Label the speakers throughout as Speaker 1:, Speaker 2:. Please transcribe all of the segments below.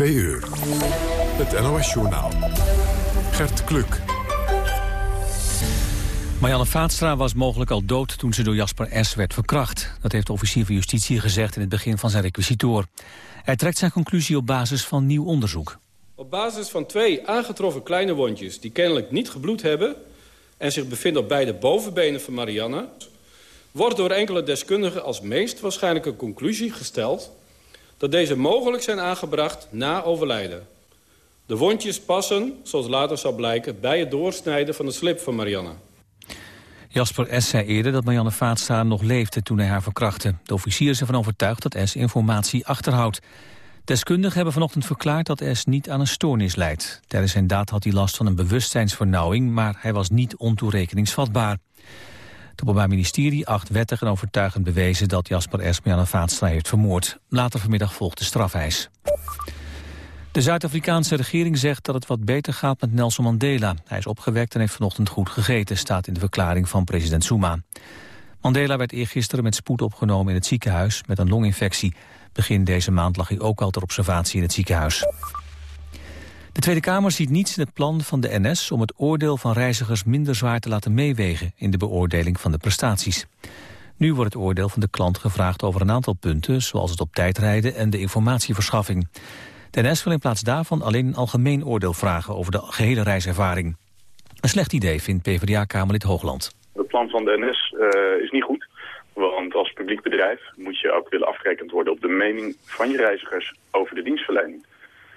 Speaker 1: Twee uur. Het NOS-journaal. Gert Kluk.
Speaker 2: Marianne Vaatstra was mogelijk al dood toen ze door Jasper S. werd verkracht. Dat heeft de officier van justitie gezegd in het begin van zijn requisitoor. Hij trekt zijn conclusie op basis van nieuw onderzoek.
Speaker 3: Op basis van twee aangetroffen kleine wondjes die kennelijk niet gebloed hebben... en zich bevinden op beide bovenbenen van Marianne... wordt door enkele deskundigen als meest waarschijnlijke conclusie gesteld... dat deze mogelijk zijn aangebracht na overlijden. De wondjes passen, zoals later zal blijken... bij het doorsnijden van de slip van Marianne.
Speaker 2: Jasper S. zei eerder dat Marianne Vaatstra nog leefde toen hij haar verkrachtte. De officier is ervan overtuigd dat S. informatie achterhoudt. Deskundigen hebben vanochtend verklaard dat S. niet aan een stoornis leidt. Tijdens zijn daad had hij last van een bewustzijnsvernauwing... maar hij was niet ontoerekeningsvatbaar. Het Openbaar Ministerie acht wettig en overtuigend bewezen... dat Jasper. Marianne Vaatstra heeft vermoord. Later vanmiddag volgt de strafeis. De Zuid-Afrikaanse regering zegt dat het wat beter gaat met Nelson Mandela. Hij is opgewekt en heeft vanochtend goed gegeten, staat in de verklaring van president Zuma. Mandela werd eergisteren met spoed opgenomen in het ziekenhuis met een longinfectie. Begin deze maand lag hij ook al ter observatie in het ziekenhuis. De Tweede Kamer ziet niets in het plan van de NS om het oordeel van reizigers minder zwaar te laten meewegen in de beoordeling van de prestaties. Nu wordt het oordeel van de klant gevraagd over een aantal punten, zoals het op tijd rijden en de informatieverschaffing. De NS wil in plaats daarvan alleen een algemeen oordeel vragen over de gehele reiservaring. Een slecht idee, vindt PvdA-Kamerlid Hoogland.
Speaker 4: Het plan van de NS uh, is niet goed. Want als publiek bedrijf moet je ook willen afgerekend worden op de mening van je reizigers over de dienstverlening.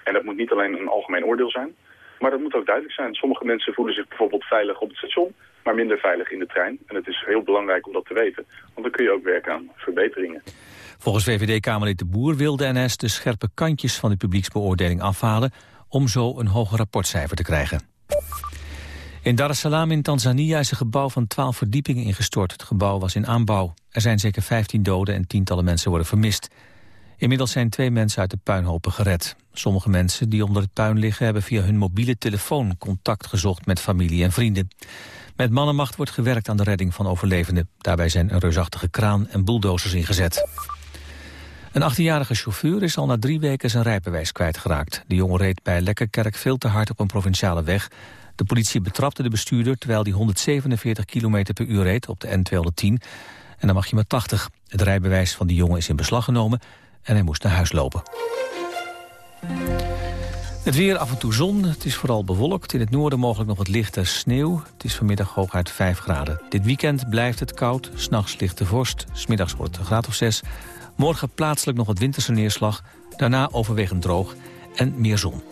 Speaker 4: En dat moet niet alleen een algemeen oordeel zijn, maar dat moet ook duidelijk zijn. Sommige mensen voelen zich bijvoorbeeld veilig op het station, maar minder veilig in de trein. En het is heel belangrijk om dat te weten, want dan kun je ook werken aan verbeteringen.
Speaker 2: Volgens VVD-Kamerlid De Boer wil de NS de scherpe kantjes van de publieksbeoordeling afhalen om zo een hoger rapportcijfer te krijgen. In Dar es Salaam in Tanzania is een gebouw van 12 verdiepingen ingestort. Het gebouw was in aanbouw. Er zijn zeker 15 doden en tientallen mensen worden vermist. Inmiddels zijn twee mensen uit de puinhopen gered. Sommige mensen die onder het puin liggen hebben via hun mobiele telefoon contact gezocht met familie en vrienden. Met mannenmacht wordt gewerkt aan de redding van overlevenden. Daarbij zijn een reusachtige kraan en bulldozers ingezet. Een 18-jarige chauffeur is al na drie weken zijn rijbewijs kwijtgeraakt. De jongen reed bij Lekkerkerk veel te hard op een provinciale weg. De politie betrapte de bestuurder terwijl hij 147 km per uur reed op de N210. En dan mag je maar 80. Het rijbewijs van de jongen is in beslag genomen en hij moest naar huis lopen. Het weer af en toe zon. Het is vooral bewolkt. In het noorden mogelijk nog wat lichte sneeuw. Het is vanmiddag hooguit 5 graden. Dit weekend blijft het koud. S'nachts ligt de vorst. Smiddags wordt het een graad of 6. Morgen plaatselijk nog wat winterse neerslag. Daarna overwegend droog en meer zon.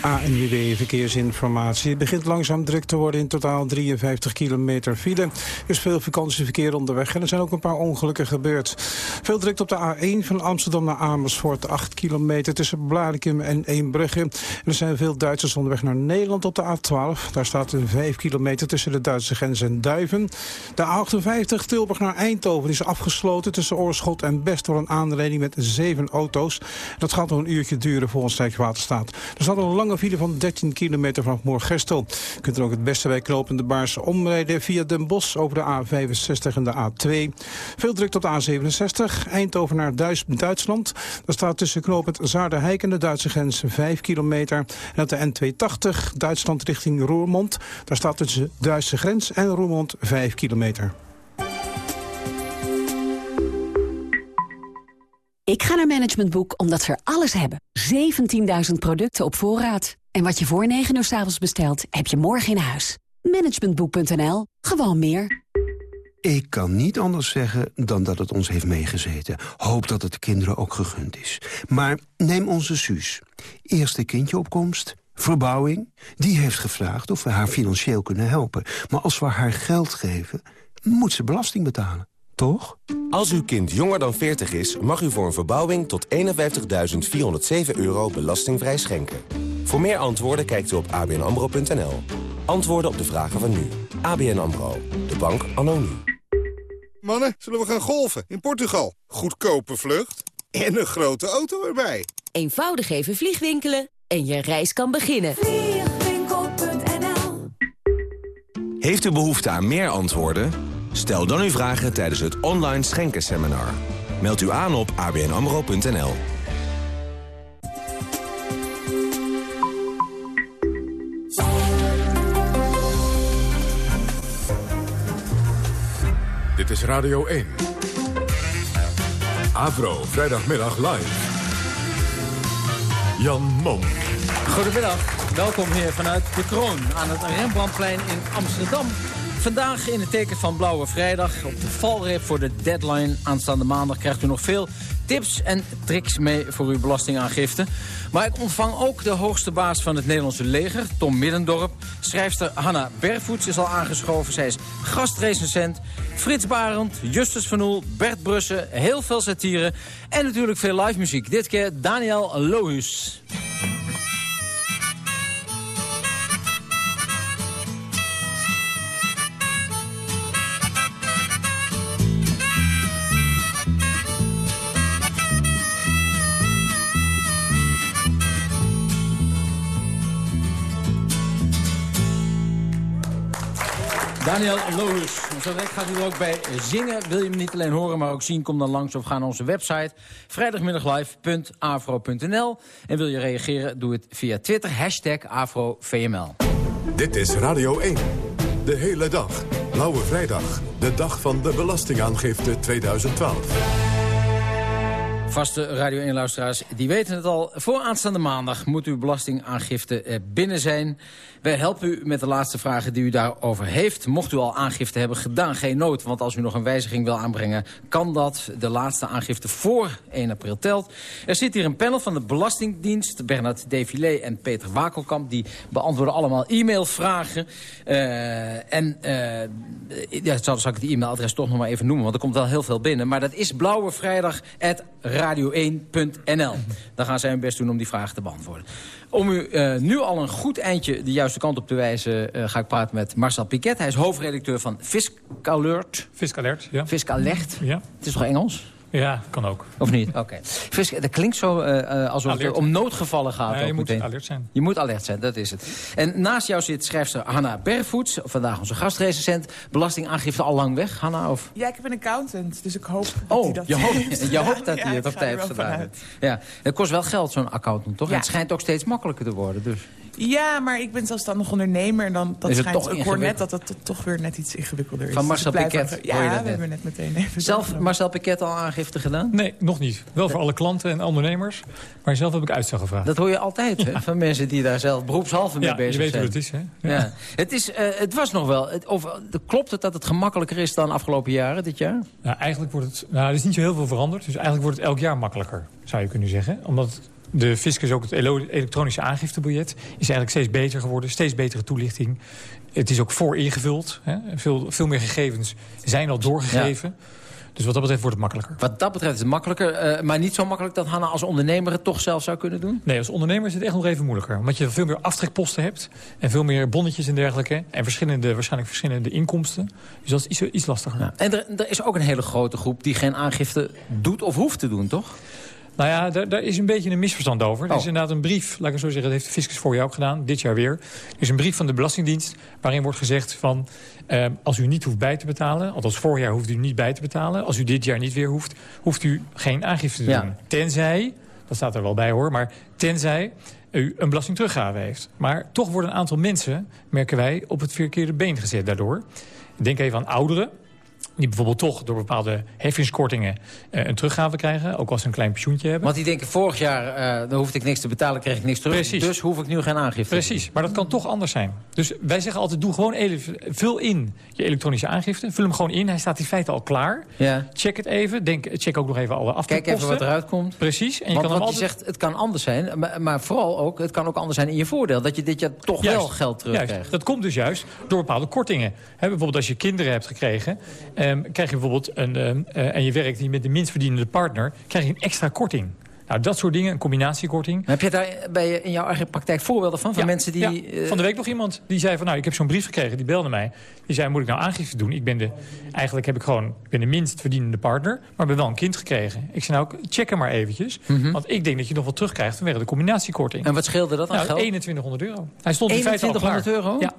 Speaker 5: ANWB Verkeersinformatie. Het begint langzaam druk te worden in totaal 53 kilometer file. Er is veel vakantieverkeer onderweg en er zijn ook een paar ongelukken gebeurd. Veel druk op de A1 van Amsterdam naar Amersfoort. 8 kilometer tussen Blarikum en Eembrugge. Er zijn veel Duitsers onderweg naar Nederland op de A12. Daar staat een 5 kilometer tussen de Duitse grens en Duiven. De A58 Tilburg naar Eindhoven is afgesloten tussen Oorschot en Best... door een aanrijding met zeven auto's. Dat gaat nog een uurtje duren volgens Rijkswaterstaat. Er staat een lange lange van 13 kilometer vanaf Moorgestel. Je kunt er ook het beste bij knopende Baars omrijden via Den Bosch over de A65 en de A2. Veel druk op de A67, Eindhoven naar Duitsland. Daar staat tussen knopend Zaarderheik en de Duitse grens 5 kilometer. En op de N280, Duitsland richting Roermond. Daar staat tussen Duitse grens en Roermond 5 kilometer.
Speaker 6: Ik ga naar Management Boek omdat ze er alles hebben. 17.000 producten op voorraad. En wat je voor 9 uur s avonds bestelt, heb je morgen in huis. Managementboek.nl. Gewoon meer.
Speaker 7: Ik kan niet anders zeggen dan dat het ons heeft meegezeten. Hoop dat het de kinderen ook gegund is. Maar neem onze Suus. Eerste kindjeopkomst, verbouwing. Die heeft gevraagd of we haar financieel kunnen helpen. Maar als we haar geld geven, moet ze belasting betalen toch?
Speaker 8: Als uw kind jonger dan 40 is, mag u voor een verbouwing tot 51.407 euro belastingvrij schenken. Voor meer antwoorden kijkt u op abnambro.nl. Antwoorden op de vragen van nu. ABN AMRO. De bank anno nu.
Speaker 9: Mannen, zullen we gaan golfen in Portugal? Goedkope vlucht en een grote auto erbij.
Speaker 10: Eenvoudig even vliegwinkelen en je reis kan beginnen.
Speaker 8: Vliegwinkel.nl Heeft u behoefte aan meer antwoorden? Stel dan uw vragen tijdens het online schenkenseminar. Meld u aan op abnamro.nl.
Speaker 1: Dit is Radio 1. Avro, vrijdagmiddag live. Jan Mom.
Speaker 11: Goedemiddag, welkom hier vanuit de Kroon aan het Rembrandtplein in Amsterdam. Vandaag in het teken van Blauwe Vrijdag op de valreep voor de deadline aanstaande maandag krijgt u nog veel tips en tricks mee voor uw belastingaangifte. Maar ik ontvang ook de hoogste baas van het Nederlandse leger, Tom Middendorp. Schrijfster Hanna Bergvoets is al aangeschoven. Zij is gastrecensent. Frits Barend, Justus van Oel, Bert Brussen, heel veel satire... en natuurlijk veel live muziek. Dit keer Daniel Lohus. Daniel Lohus. Zo direct gaat u ook bij zingen. Wil je hem niet alleen horen, maar ook zien? Kom dan langs of ga naar onze website. vrijdagmiddaglive.afro.nl En wil je reageren? Doe het via Twitter. Hashtag AfroVML.
Speaker 1: Dit is Radio 1. De hele dag. Blauwe Vrijdag. De dag van de belastingaangifte 2012.
Speaker 11: Vaste Radio 1-luisteraars, die weten het al. Voor aanstaande maandag moet uw belastingaangifte binnen zijn. Wij helpen u met de laatste vragen die u daarover heeft. Mocht u al aangifte hebben gedaan, geen nood. Want als u nog een wijziging wil aanbrengen, kan dat. De laatste aangifte voor 1 april telt. Er zit hier een panel van de Belastingdienst. Bernard Defilé en Peter Wakelkamp. Die beantwoorden allemaal e-mailvragen. Uh, en uh, ja, zal, zal ik het e-mailadres toch nog maar even noemen. Want er komt wel heel veel binnen. Maar dat is blauwevrijdag.radio1.nl. Dan gaan zij hun best doen om die vragen te beantwoorden. Om u uh, nu al een goed eindje de juiste kant op te wijzen... Uh, ga ik praten met Marcel Piquet. Hij is hoofdredacteur van Fiscalert.
Speaker 12: Fiscalert, ja.
Speaker 11: Fiscalert.
Speaker 12: Ja.
Speaker 11: Het is toch Engels?
Speaker 12: Ja, kan ook.
Speaker 11: Of niet? Oké. Okay. Dat klinkt zo uh, alsof alert. het om noodgevallen gaat.
Speaker 12: Nee, je moet
Speaker 11: meteen.
Speaker 12: alert zijn.
Speaker 11: Je moet alert zijn, dat is het. En naast jou zit schrijfster Hanna Bergvoets. Vandaag onze gastrecensent. Belastingaangifte al lang weg, Hanna? Of?
Speaker 13: Ja, ik heb een accountant, dus ik hoop
Speaker 11: oh,
Speaker 13: dat hij dat...
Speaker 11: je hoopt, je hoopt dat hij
Speaker 13: ja,
Speaker 11: het op tijd gedaan heeft. Ja, het kost wel geld, zo'n accountant, toch?
Speaker 13: Ja.
Speaker 11: En het schijnt ook steeds makkelijker te worden, dus...
Speaker 13: Ja, maar ik ben zelfstandig ondernemer. En dan, dat
Speaker 11: is het
Speaker 13: schijnt,
Speaker 11: toch
Speaker 13: ik hoor net dat het toch weer net iets ingewikkelder is.
Speaker 11: Van Marcel
Speaker 13: dus
Speaker 11: Piquet
Speaker 13: Ja,
Speaker 11: hoor je
Speaker 13: we
Speaker 11: dat
Speaker 13: hebben net meteen even...
Speaker 11: Zelf Marcel Piquet al aangifte gedaan?
Speaker 12: Nee, nog niet. Wel voor alle klanten en ondernemers. Maar zelf heb ik uitstel gevraagd.
Speaker 11: Dat hoor je altijd, hè? Van mensen die daar zelf beroepshalve mee
Speaker 12: ja,
Speaker 11: bezig
Speaker 12: je weet
Speaker 11: zijn.
Speaker 12: hoe het is, hè?
Speaker 11: Ja. ja. Het, is, uh, het was nog wel... Het, of, klopt het dat het gemakkelijker is dan afgelopen jaren, dit jaar?
Speaker 12: Nou, eigenlijk wordt het... Nou, er is niet zo heel veel veranderd. Dus eigenlijk wordt het elk jaar makkelijker, zou je kunnen zeggen. Omdat de fiscus ook het elektronische aangiftebiljet is eigenlijk steeds beter geworden. Steeds betere toelichting. Het is ook voor ingevuld. Hè. Veel, veel meer gegevens zijn al doorgegeven. Ja. Dus wat dat betreft wordt het makkelijker.
Speaker 11: Wat dat betreft is het makkelijker. Uh, maar niet zo makkelijk dat Hanna als ondernemer het toch zelf zou kunnen doen?
Speaker 12: Nee, als ondernemer is het echt nog even moeilijker. Omdat je veel meer aftrekposten hebt. En veel meer bonnetjes en dergelijke. En verschillende, waarschijnlijk verschillende inkomsten. Dus dat is iets, iets lastiger.
Speaker 11: Ja. En er, er is ook een hele grote groep die geen aangifte doet of hoeft te doen, toch?
Speaker 12: Nou ja, daar, daar, is een beetje een misverstand over.
Speaker 11: Oh.
Speaker 12: Er is inderdaad een brief, laat ik het zo zeggen... dat heeft de fiscus voor jou ook gedaan, dit jaar weer. Er is een brief van de Belastingdienst waarin wordt gezegd van... Uh, als u niet hoeft bij te betalen, althans vorig jaar hoeft u niet bij te betalen... als u dit jaar niet weer hoeft, hoeft u geen aangifte te
Speaker 11: Ja.
Speaker 12: doen. Tenzij, dat staat er wel bij hoor, maar tenzij u een belastingteruggave heeft. Maar toch worden een aantal mensen, merken wij, op het verkeerde been gezet daardoor. Denk even aan ouderen die bijvoorbeeld toch door bepaalde heffingskortingen uh, een teruggave krijgen. Ook als ze een klein pensioentje hebben.
Speaker 11: Want die denken, vorig jaar uh, dan hoefde ik niks te betalen, kreeg ik niks terug.
Speaker 12: Precies.
Speaker 11: Dus hoef ik nu geen aangifte
Speaker 12: Precies, maar dat kan toch anders zijn. Dus wij zeggen altijd, doe gewoon vul in je elektronische aangifte. Vul hem gewoon in, hij staat in feite al klaar.
Speaker 11: Ja.
Speaker 12: Check het even, denk, check ook nog even alle
Speaker 11: Kijk
Speaker 12: aftrekposten.
Speaker 11: even wat eruit komt.
Speaker 12: Precies. En je
Speaker 11: Want
Speaker 12: kan
Speaker 11: wat
Speaker 12: altijd...
Speaker 11: je zegt, het kan anders zijn. Maar, maar, vooral ook, het kan ook anders zijn in je voordeel. Dat je dit jaar toch
Speaker 12: Juist,
Speaker 11: wel geld terugkrijgt.
Speaker 12: Juist, dat komt dus juist door bepaalde kortingen. He, bijvoorbeeld als je kinderen hebt gekregen... Um, krijg je bijvoorbeeld een, um, uh, en je werkt met de minst verdienende partner... krijg je een extra korting. Nou, dat soort dingen, een combinatiekorting.
Speaker 11: Maar heb je daar bij in jouw eigen praktijk voorbeelden van? Van
Speaker 12: ja,
Speaker 11: mensen die...
Speaker 12: Ja. Van de week nog iemand die zei van... nou, ik heb zo'n brief gekregen, die belde mij. Die zei, moet ik nou aangifte doen? Ik ben de, eigenlijk heb ik gewoon, ik ben de minst verdienende partner... maar ben wel een kind gekregen. Ik zei, nou, check hem maar eventjes.
Speaker 11: Mhm.
Speaker 12: Mm -hmm. Want ik denk dat je nog wat terugkrijgt vanwege de combinatiekorting.
Speaker 11: En wat scheelde dat aan
Speaker 12: nou,
Speaker 11: geld?
Speaker 12: 2100 euro. Hij stond in feite al klaar.
Speaker 11: 2100 euro?
Speaker 12: Ja,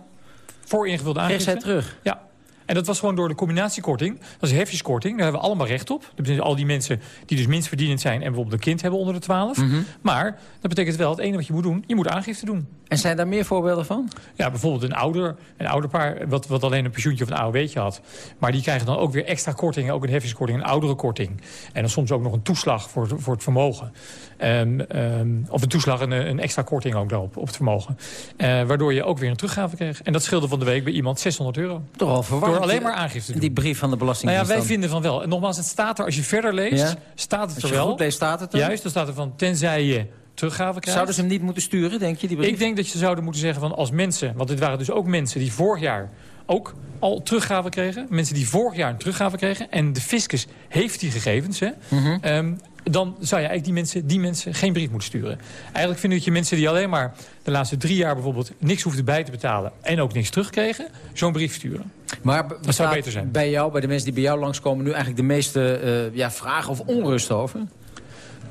Speaker 12: voor ingevulde aangifte.
Speaker 11: Kreeg zij terug?
Speaker 12: Ja. En dat was gewoon door de combinatiekorting. Dat is heffjeskorting, daar hebben we allemaal recht op. Dat betekent al die mensen die dus minst verdienend zijn... en bijvoorbeeld een kind hebben onder de 12.
Speaker 11: Mhm.
Speaker 12: Maar dat betekent wel, het ene wat je moet doen... je moet aangifte doen.
Speaker 11: En zijn daar meer voorbeelden van?
Speaker 12: Ja, bijvoorbeeld een ouder, een ouderpaar... Wat, wat alleen een pensioentje of een AOW'tje had. Maar die krijgen dan ook weer extra korting. Ook een heffjeskorting, een oudere korting. En dan soms ook nog een toeslag voor, voor het vermogen. Ehm, ehm, of een toeslag, een, een extra korting ook daarop, op het vermogen. Eh, waardoor je ook weer een teruggave kreeg. En dat scheelde van de week bij iemand 600 euro.
Speaker 11: Toch al verwarrend.
Speaker 12: Door alleen maar aangifte te doen.
Speaker 11: Die brief van de
Speaker 12: Nou ja,
Speaker 11: Belastingdienst.
Speaker 12: wij vinden van wel. En nogmaals, het staat er, als je verder leest,
Speaker 11: Ja?
Speaker 12: staat het
Speaker 11: Als
Speaker 12: er
Speaker 11: je
Speaker 12: wel.
Speaker 11: goed leest, staat het er.
Speaker 12: Juist, dan staat er van, tenzij je teruggave krijgt.
Speaker 11: Zouden ze hem niet moeten sturen, denk je, die brief?
Speaker 12: Ik denk dat je zouden moeten zeggen van als mensen... want dit waren dus ook mensen die vorig jaar ook al teruggave kregen. Mensen die vorig jaar een teruggave kregen. En de fiscus heeft die gegevens. Hè,
Speaker 11: Mhm.
Speaker 12: Ehm, dan zou je eigenlijk die mensen, die mensen geen brief moeten sturen. Eigenlijk vind ik dat je mensen die alleen maar de laatste drie jaar bijvoorbeeld niks hoefden bij te betalen en ook niks terugkregen, zo'n brief sturen.
Speaker 11: Maar
Speaker 12: zou
Speaker 11: bestaat
Speaker 12: beter zijn.
Speaker 11: bij jou, bij de mensen die bij jou langskomen... nu eigenlijk de meeste eh, ja, vragen of onrust over?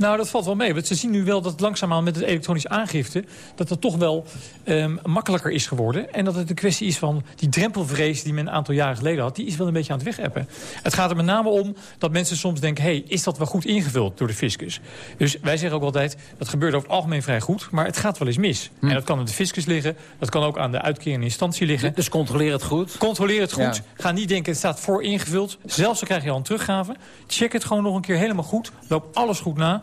Speaker 12: Nou, dat valt wel mee. Want ze zien nu wel dat langzaamaan met het elektronisch aangifte... dat dat toch wel ehm, makkelijker is geworden. En dat het een kwestie is van die drempelvrees die men een aantal jaren geleden had... die is wel een beetje aan het wegappen. Het gaat er met name om dat mensen soms denken... hey, is dat wel goed ingevuld door de fiscus? Dus wij zeggen ook altijd, dat gebeurt over het algemeen vrij goed... maar het gaat wel eens mis.
Speaker 11: Hm.
Speaker 12: En dat kan aan de fiscus liggen. Dat kan ook aan de uitkerende instantie liggen.
Speaker 11: Dus controleer het goed.
Speaker 12: Controleer het goed.
Speaker 11: Ja.
Speaker 12: Ga niet denken, het staat voor ingevuld. Zelfs dan krijg je al een teruggave. Check het gewoon nog een keer helemaal goed. Loop alles goed na.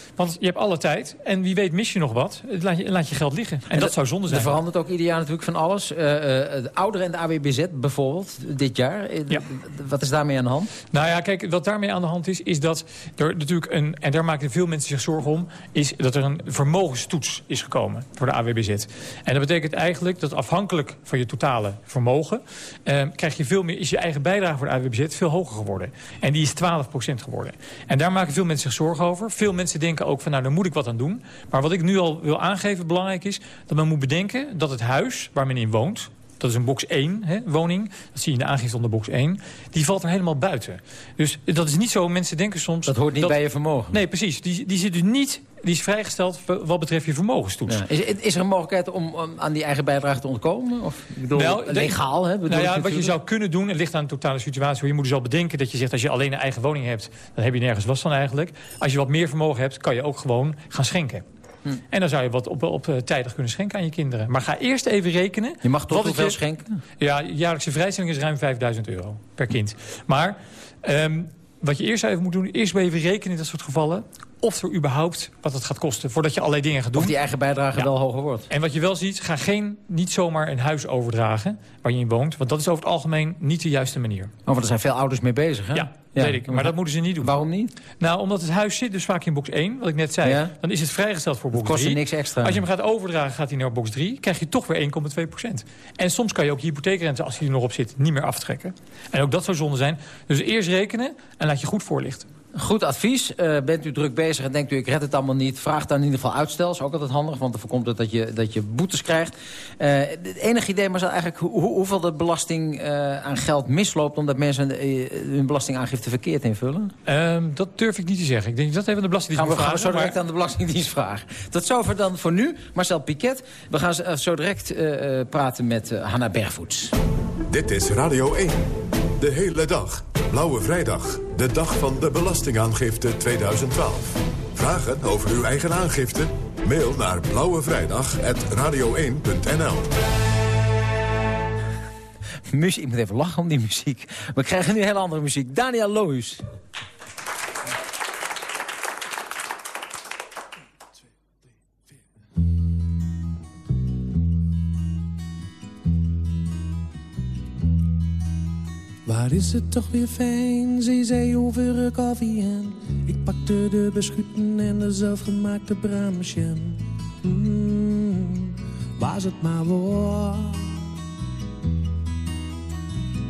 Speaker 12: Want je hebt alle tijd. En wie weet mis je nog wat. Laat je, laat je geld liggen. En, dat zou zonde zijn.
Speaker 11: Er verandert ook ieder jaar natuurlijk van alles. Eh, eh, de ouderen en de AWBZ bijvoorbeeld, dit jaar. Eh,
Speaker 12: Ja.
Speaker 11: Wat is daarmee aan de hand?
Speaker 12: Nou ja, kijk, wat daarmee aan de hand is, is dat er natuurlijk een, en daar maken veel mensen zich zorgen om, is dat er een vermogenstoets is gekomen voor de AWBZ. En dat betekent eigenlijk dat afhankelijk van je totale vermogen, eh, krijg je veel meer, is je eigen bijdrage voor de AWBZ veel hoger geworden. En die is 12% geworden. En daar maken veel mensen zich zorgen over. Veel mensen denken ook van, nou, daar moet ik wat aan doen. Maar wat ik nu al wil aangeven, belangrijk is, dat men moet bedenken dat het huis waar men in woont, dat is een box 1 hè, woning. Dat zie je in de aangifte onder box 1. Die valt er helemaal buiten. Dus dat is niet zo. Mensen denken soms...
Speaker 11: Dat hoort niet bij je vermogen.
Speaker 12: Nee, precies. Die, die zit dus niet... Die is vrijgesteld wat betreft je vermogenstoets.
Speaker 11: Ja. Is, is er een mogelijkheid om, om aan die eigen bijdrage te ontkomen? Of, ik bedoel,
Speaker 12: Nou,
Speaker 11: legaal, hè? bedoel
Speaker 12: Nou ja, wat je zou kunnen doen, het ligt aan de totale situatie. Je moet dus al bedenken dat je zegt, als je alleen een eigen woning hebt... dan heb je nergens last van eigenlijk. Als je wat meer vermogen hebt, kan je ook gewoon gaan schenken.
Speaker 11: Hm.
Speaker 12: En dan zou je wat op, op eh, tijdig kunnen schenken aan je kinderen. Maar ga eerst even rekenen.
Speaker 11: Je mag toch hoeveel
Speaker 12: je-
Speaker 11: schenken?
Speaker 12: Ja, jaarlijkse vrijstelling is ruim 5000 euro per kind. Maar ehm, wat je eerst even moet doen, eerst even rekenen in dat soort gevallen... of er überhaupt wat het gaat kosten voordat je allerlei dingen gaat doen.
Speaker 11: Of die eigen bijdrage
Speaker 12: Ja.
Speaker 11: wel hoger wordt?
Speaker 12: En wat je wel ziet, ga geen, niet zomaar een huis overdragen waar je in woont. Want dat is over het algemeen niet de juiste manier.
Speaker 11: Oh, want er zijn veel ouders mee bezig, hè?
Speaker 12: Ja, weet ik. Maar dat moeten ze niet doen.
Speaker 11: Waarom niet?
Speaker 12: Nou, omdat het huis zit dus vaak in box 1, wat ik net zei.
Speaker 11: Ja.
Speaker 12: Dan is het vrijgesteld voor box
Speaker 11: kost je
Speaker 12: 3.
Speaker 11: niks extra.
Speaker 12: Als je hem gaat overdragen, gaat hij naar box 3. Krijg je toch weer 1,2 procent. En soms kan je ook je hypotheekrente, als die er nog op zit, niet meer aftrekken. En ook dat zou zonde zijn. Dus eerst rekenen en laat je goed voorlichten.
Speaker 11: Goed advies. Eh, bent u druk bezig en denkt u, ik red het allemaal niet... vraag dan in ieder geval uitstel. is ook altijd handig, want dan voorkomt het dat je, dat je boetes krijgt. Eh, het enige idee maar is eigenlijk hoe, hoe- hoeveel de belasting eh, aan geld misloopt... omdat mensen hun belastingaangifte verkeerd invullen?
Speaker 12: Ehm, dat durf ik niet te zeggen. Ik denk dat even aan de Belastingdienst
Speaker 11: Gaan we, gaan we zo direct aan de Belastingdienst vragen. Tot zover dan voor nu. Marcel Piquet. We gaan zo direct eh, eh, praten met Hanna Bergvoets.
Speaker 1: Dit is Radio 1. De hele dag. Blauwe Vrijdag. De dag van de Belastingaangifte 2012. Vragen over uw eigen aangifte? Mail naar blauwevrijdag.radio1.nl
Speaker 11: Muziek, ik moet even lachen om die muziek. We krijgen nu hele andere muziek. Daniel Loos.
Speaker 14: Waar is het toch weer fijn, zee, zee over koffie en Ik pakte de beschuiten en de zelfgemaakte braamjam. Mm, was het maar waar.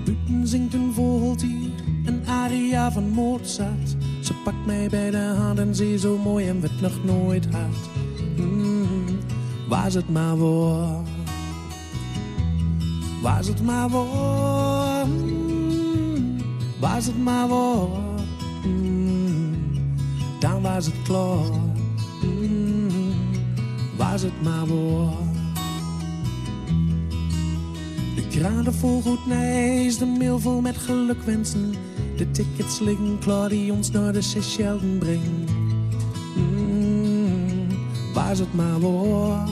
Speaker 14: Buiten zingt een vogeltje, een aria van Mozart. Ze pakt mij bij de hand en ze zo mooi en werd nog nooit hard. Mm, was het maar waar. Was het maar waar. Was het maar waar. Mm, dan was het klaar. Mm, was het maar waar. Ik Graden vol goed nijs, de mail vol met gelukwensen. De tickets liggen klaar die ons naar de Seychelles brengen. Mm, waar het maar wordt.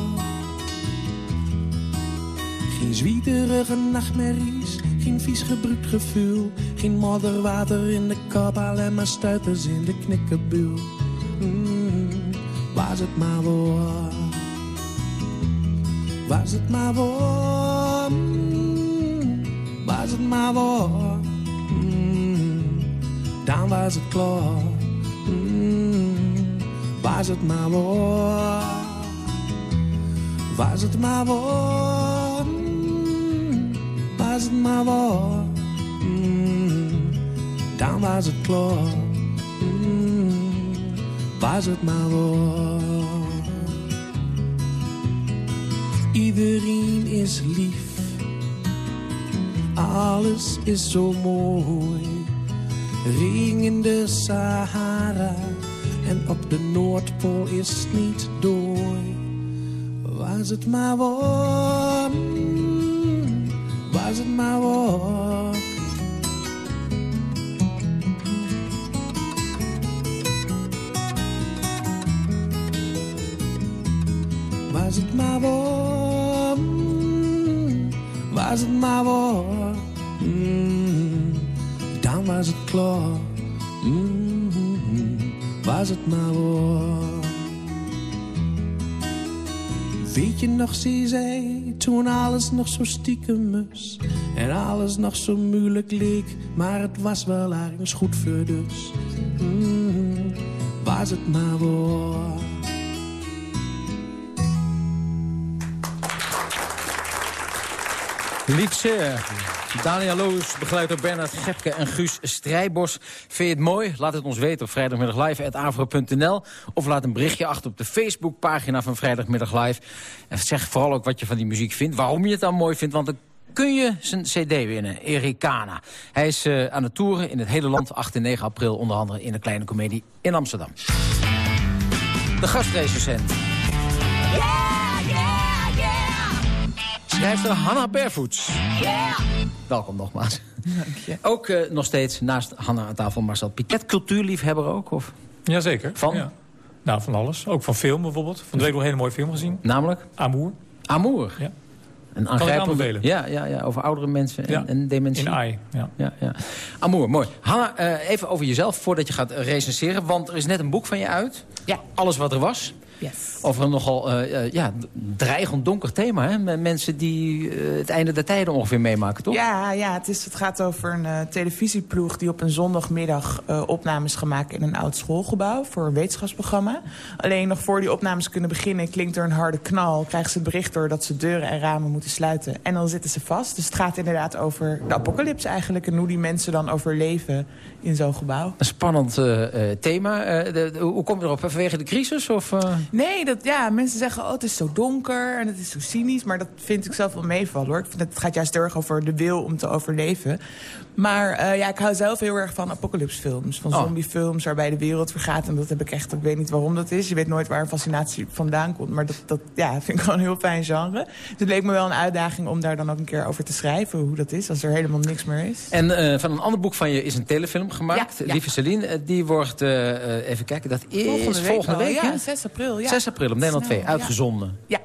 Speaker 14: Geen zwieterige nachtmerries, geen vies gebruikt gevoel. Geen modderwater in de kap, alleen maar stuiters in de knikkenbuil. Mm, waar het maar wordt. Was het maar voor, mm, was het maar mm, dan was het klaar. Mm, was het maar voor, was het maar mm, het maar voor, mm, dan was het klaar. Mm, was het maar voor. Iedereen is lief, alles is zo mooi. Regen in de Sahara en op de Noordpool is het niet dooi. Was het maar warm, was warm. Was het maar warm, was maar warm. Mm, dan was het klaar. Mm, was maar warm. Weet je nog, zie zij, toen alles nog zo stiekem was. En alles nog zo moeilijk leek, maar het was wel ergens goed voor dus. Mm, was het maar warm.
Speaker 11: Liedje. Daniel Loos, begeleid door Bernard Gepke en Guus Strijbos. Vind je het mooi? Laat het ons weten op vrijdagmiddag live.avro.nl. Of laat een berichtje achter op de Facebookpagina van Vrijdagmiddag Live. En zeg vooral ook wat je van die muziek vindt. Waarom je het dan mooi vindt, want dan kun je zijn cd winnen. Ericana. Hij is uh, aan het toeren in het hele land. 8 en 9 april onder andere in de Kleine Comedie in Amsterdam. De gastrecensent. Schrijfster Hanna Barefoots. Yeah! Welkom nogmaals.
Speaker 13: Dank je.
Speaker 11: Ook uh, nog steeds naast Hanna aan tafel Marcel Piquet. Cultuurliefhebber ook? Of?
Speaker 12: Jazeker.
Speaker 11: Van?
Speaker 12: Ja. Nou, van alles. Ook van film bijvoorbeeld. Van de week nog een hele mooie film gezien.
Speaker 11: Namelijk?
Speaker 12: Amour.
Speaker 11: Amour?
Speaker 12: Ja.
Speaker 11: Een aangrijpende... Ja, ja, ja, over oudere mensen en,
Speaker 12: ja.
Speaker 11: en dementie.
Speaker 12: In AI, ja.
Speaker 11: ja, ja. Amour, mooi. Hanna, uh, even over jezelf voordat je gaat recenseren. Want er is net een boek van je uit.
Speaker 13: Ja.
Speaker 11: Alles wat er was.
Speaker 13: Yes.
Speaker 11: Over een nogal uh, uh, ja, dreigend donker thema. Hè? Met mensen die uh, het einde der tijden ongeveer meemaken, toch?
Speaker 13: Ja, ja het, is, het gaat over een televisieploeg die op een zondagmiddag opnames gaat maken in een oud schoolgebouw voor een wetenschapsprogramma. Alleen nog voor die opnames kunnen beginnen klinkt er een harde knal. Krijgen ze het bericht door dat ze deuren en ramen moeten sluiten. En dan zitten ze vast. Dus het gaat inderdaad over de apocalypse eigenlijk. En hoe die mensen dan overleven in zo'n gebouw.
Speaker 11: Een spannend thema. De, de, hoe kom je erop? Vanwege de crisis? Of,
Speaker 13: Nee, dat, ja, mensen zeggen, oh, het is zo donker en het is zo cynisch. Maar dat vind ik zelf wel meevallen, hoor. Ik vind het gaat juist heel erg over de wil om te overleven. Maar uh, ja, ik hou zelf heel erg van apocalypsefilms. Van
Speaker 11: Oh.
Speaker 13: zombiefilms waarbij de wereld vergaat. En dat heb ik echt, ik weet niet waarom dat is. Je weet nooit waar een fascinatie vandaan komt. Maar dat, dat ja, vind ik gewoon een heel fijn genre. Dus het leek me wel een uitdaging om daar dan ook een keer over te schrijven. Hoe dat is, als er helemaal niks meer is.
Speaker 11: En uh, van een ander boek van je is een telefilm gemaakt.
Speaker 13: Ja, ja.
Speaker 11: Lieve Celine, die wordt, uh, even kijken, dat is
Speaker 13: volgende week.
Speaker 11: volgende week
Speaker 13: ja,
Speaker 11: hè?
Speaker 13: 6 april. Ja.
Speaker 11: 6 april op Nederland 2, uitgezonden.
Speaker 13: Ja.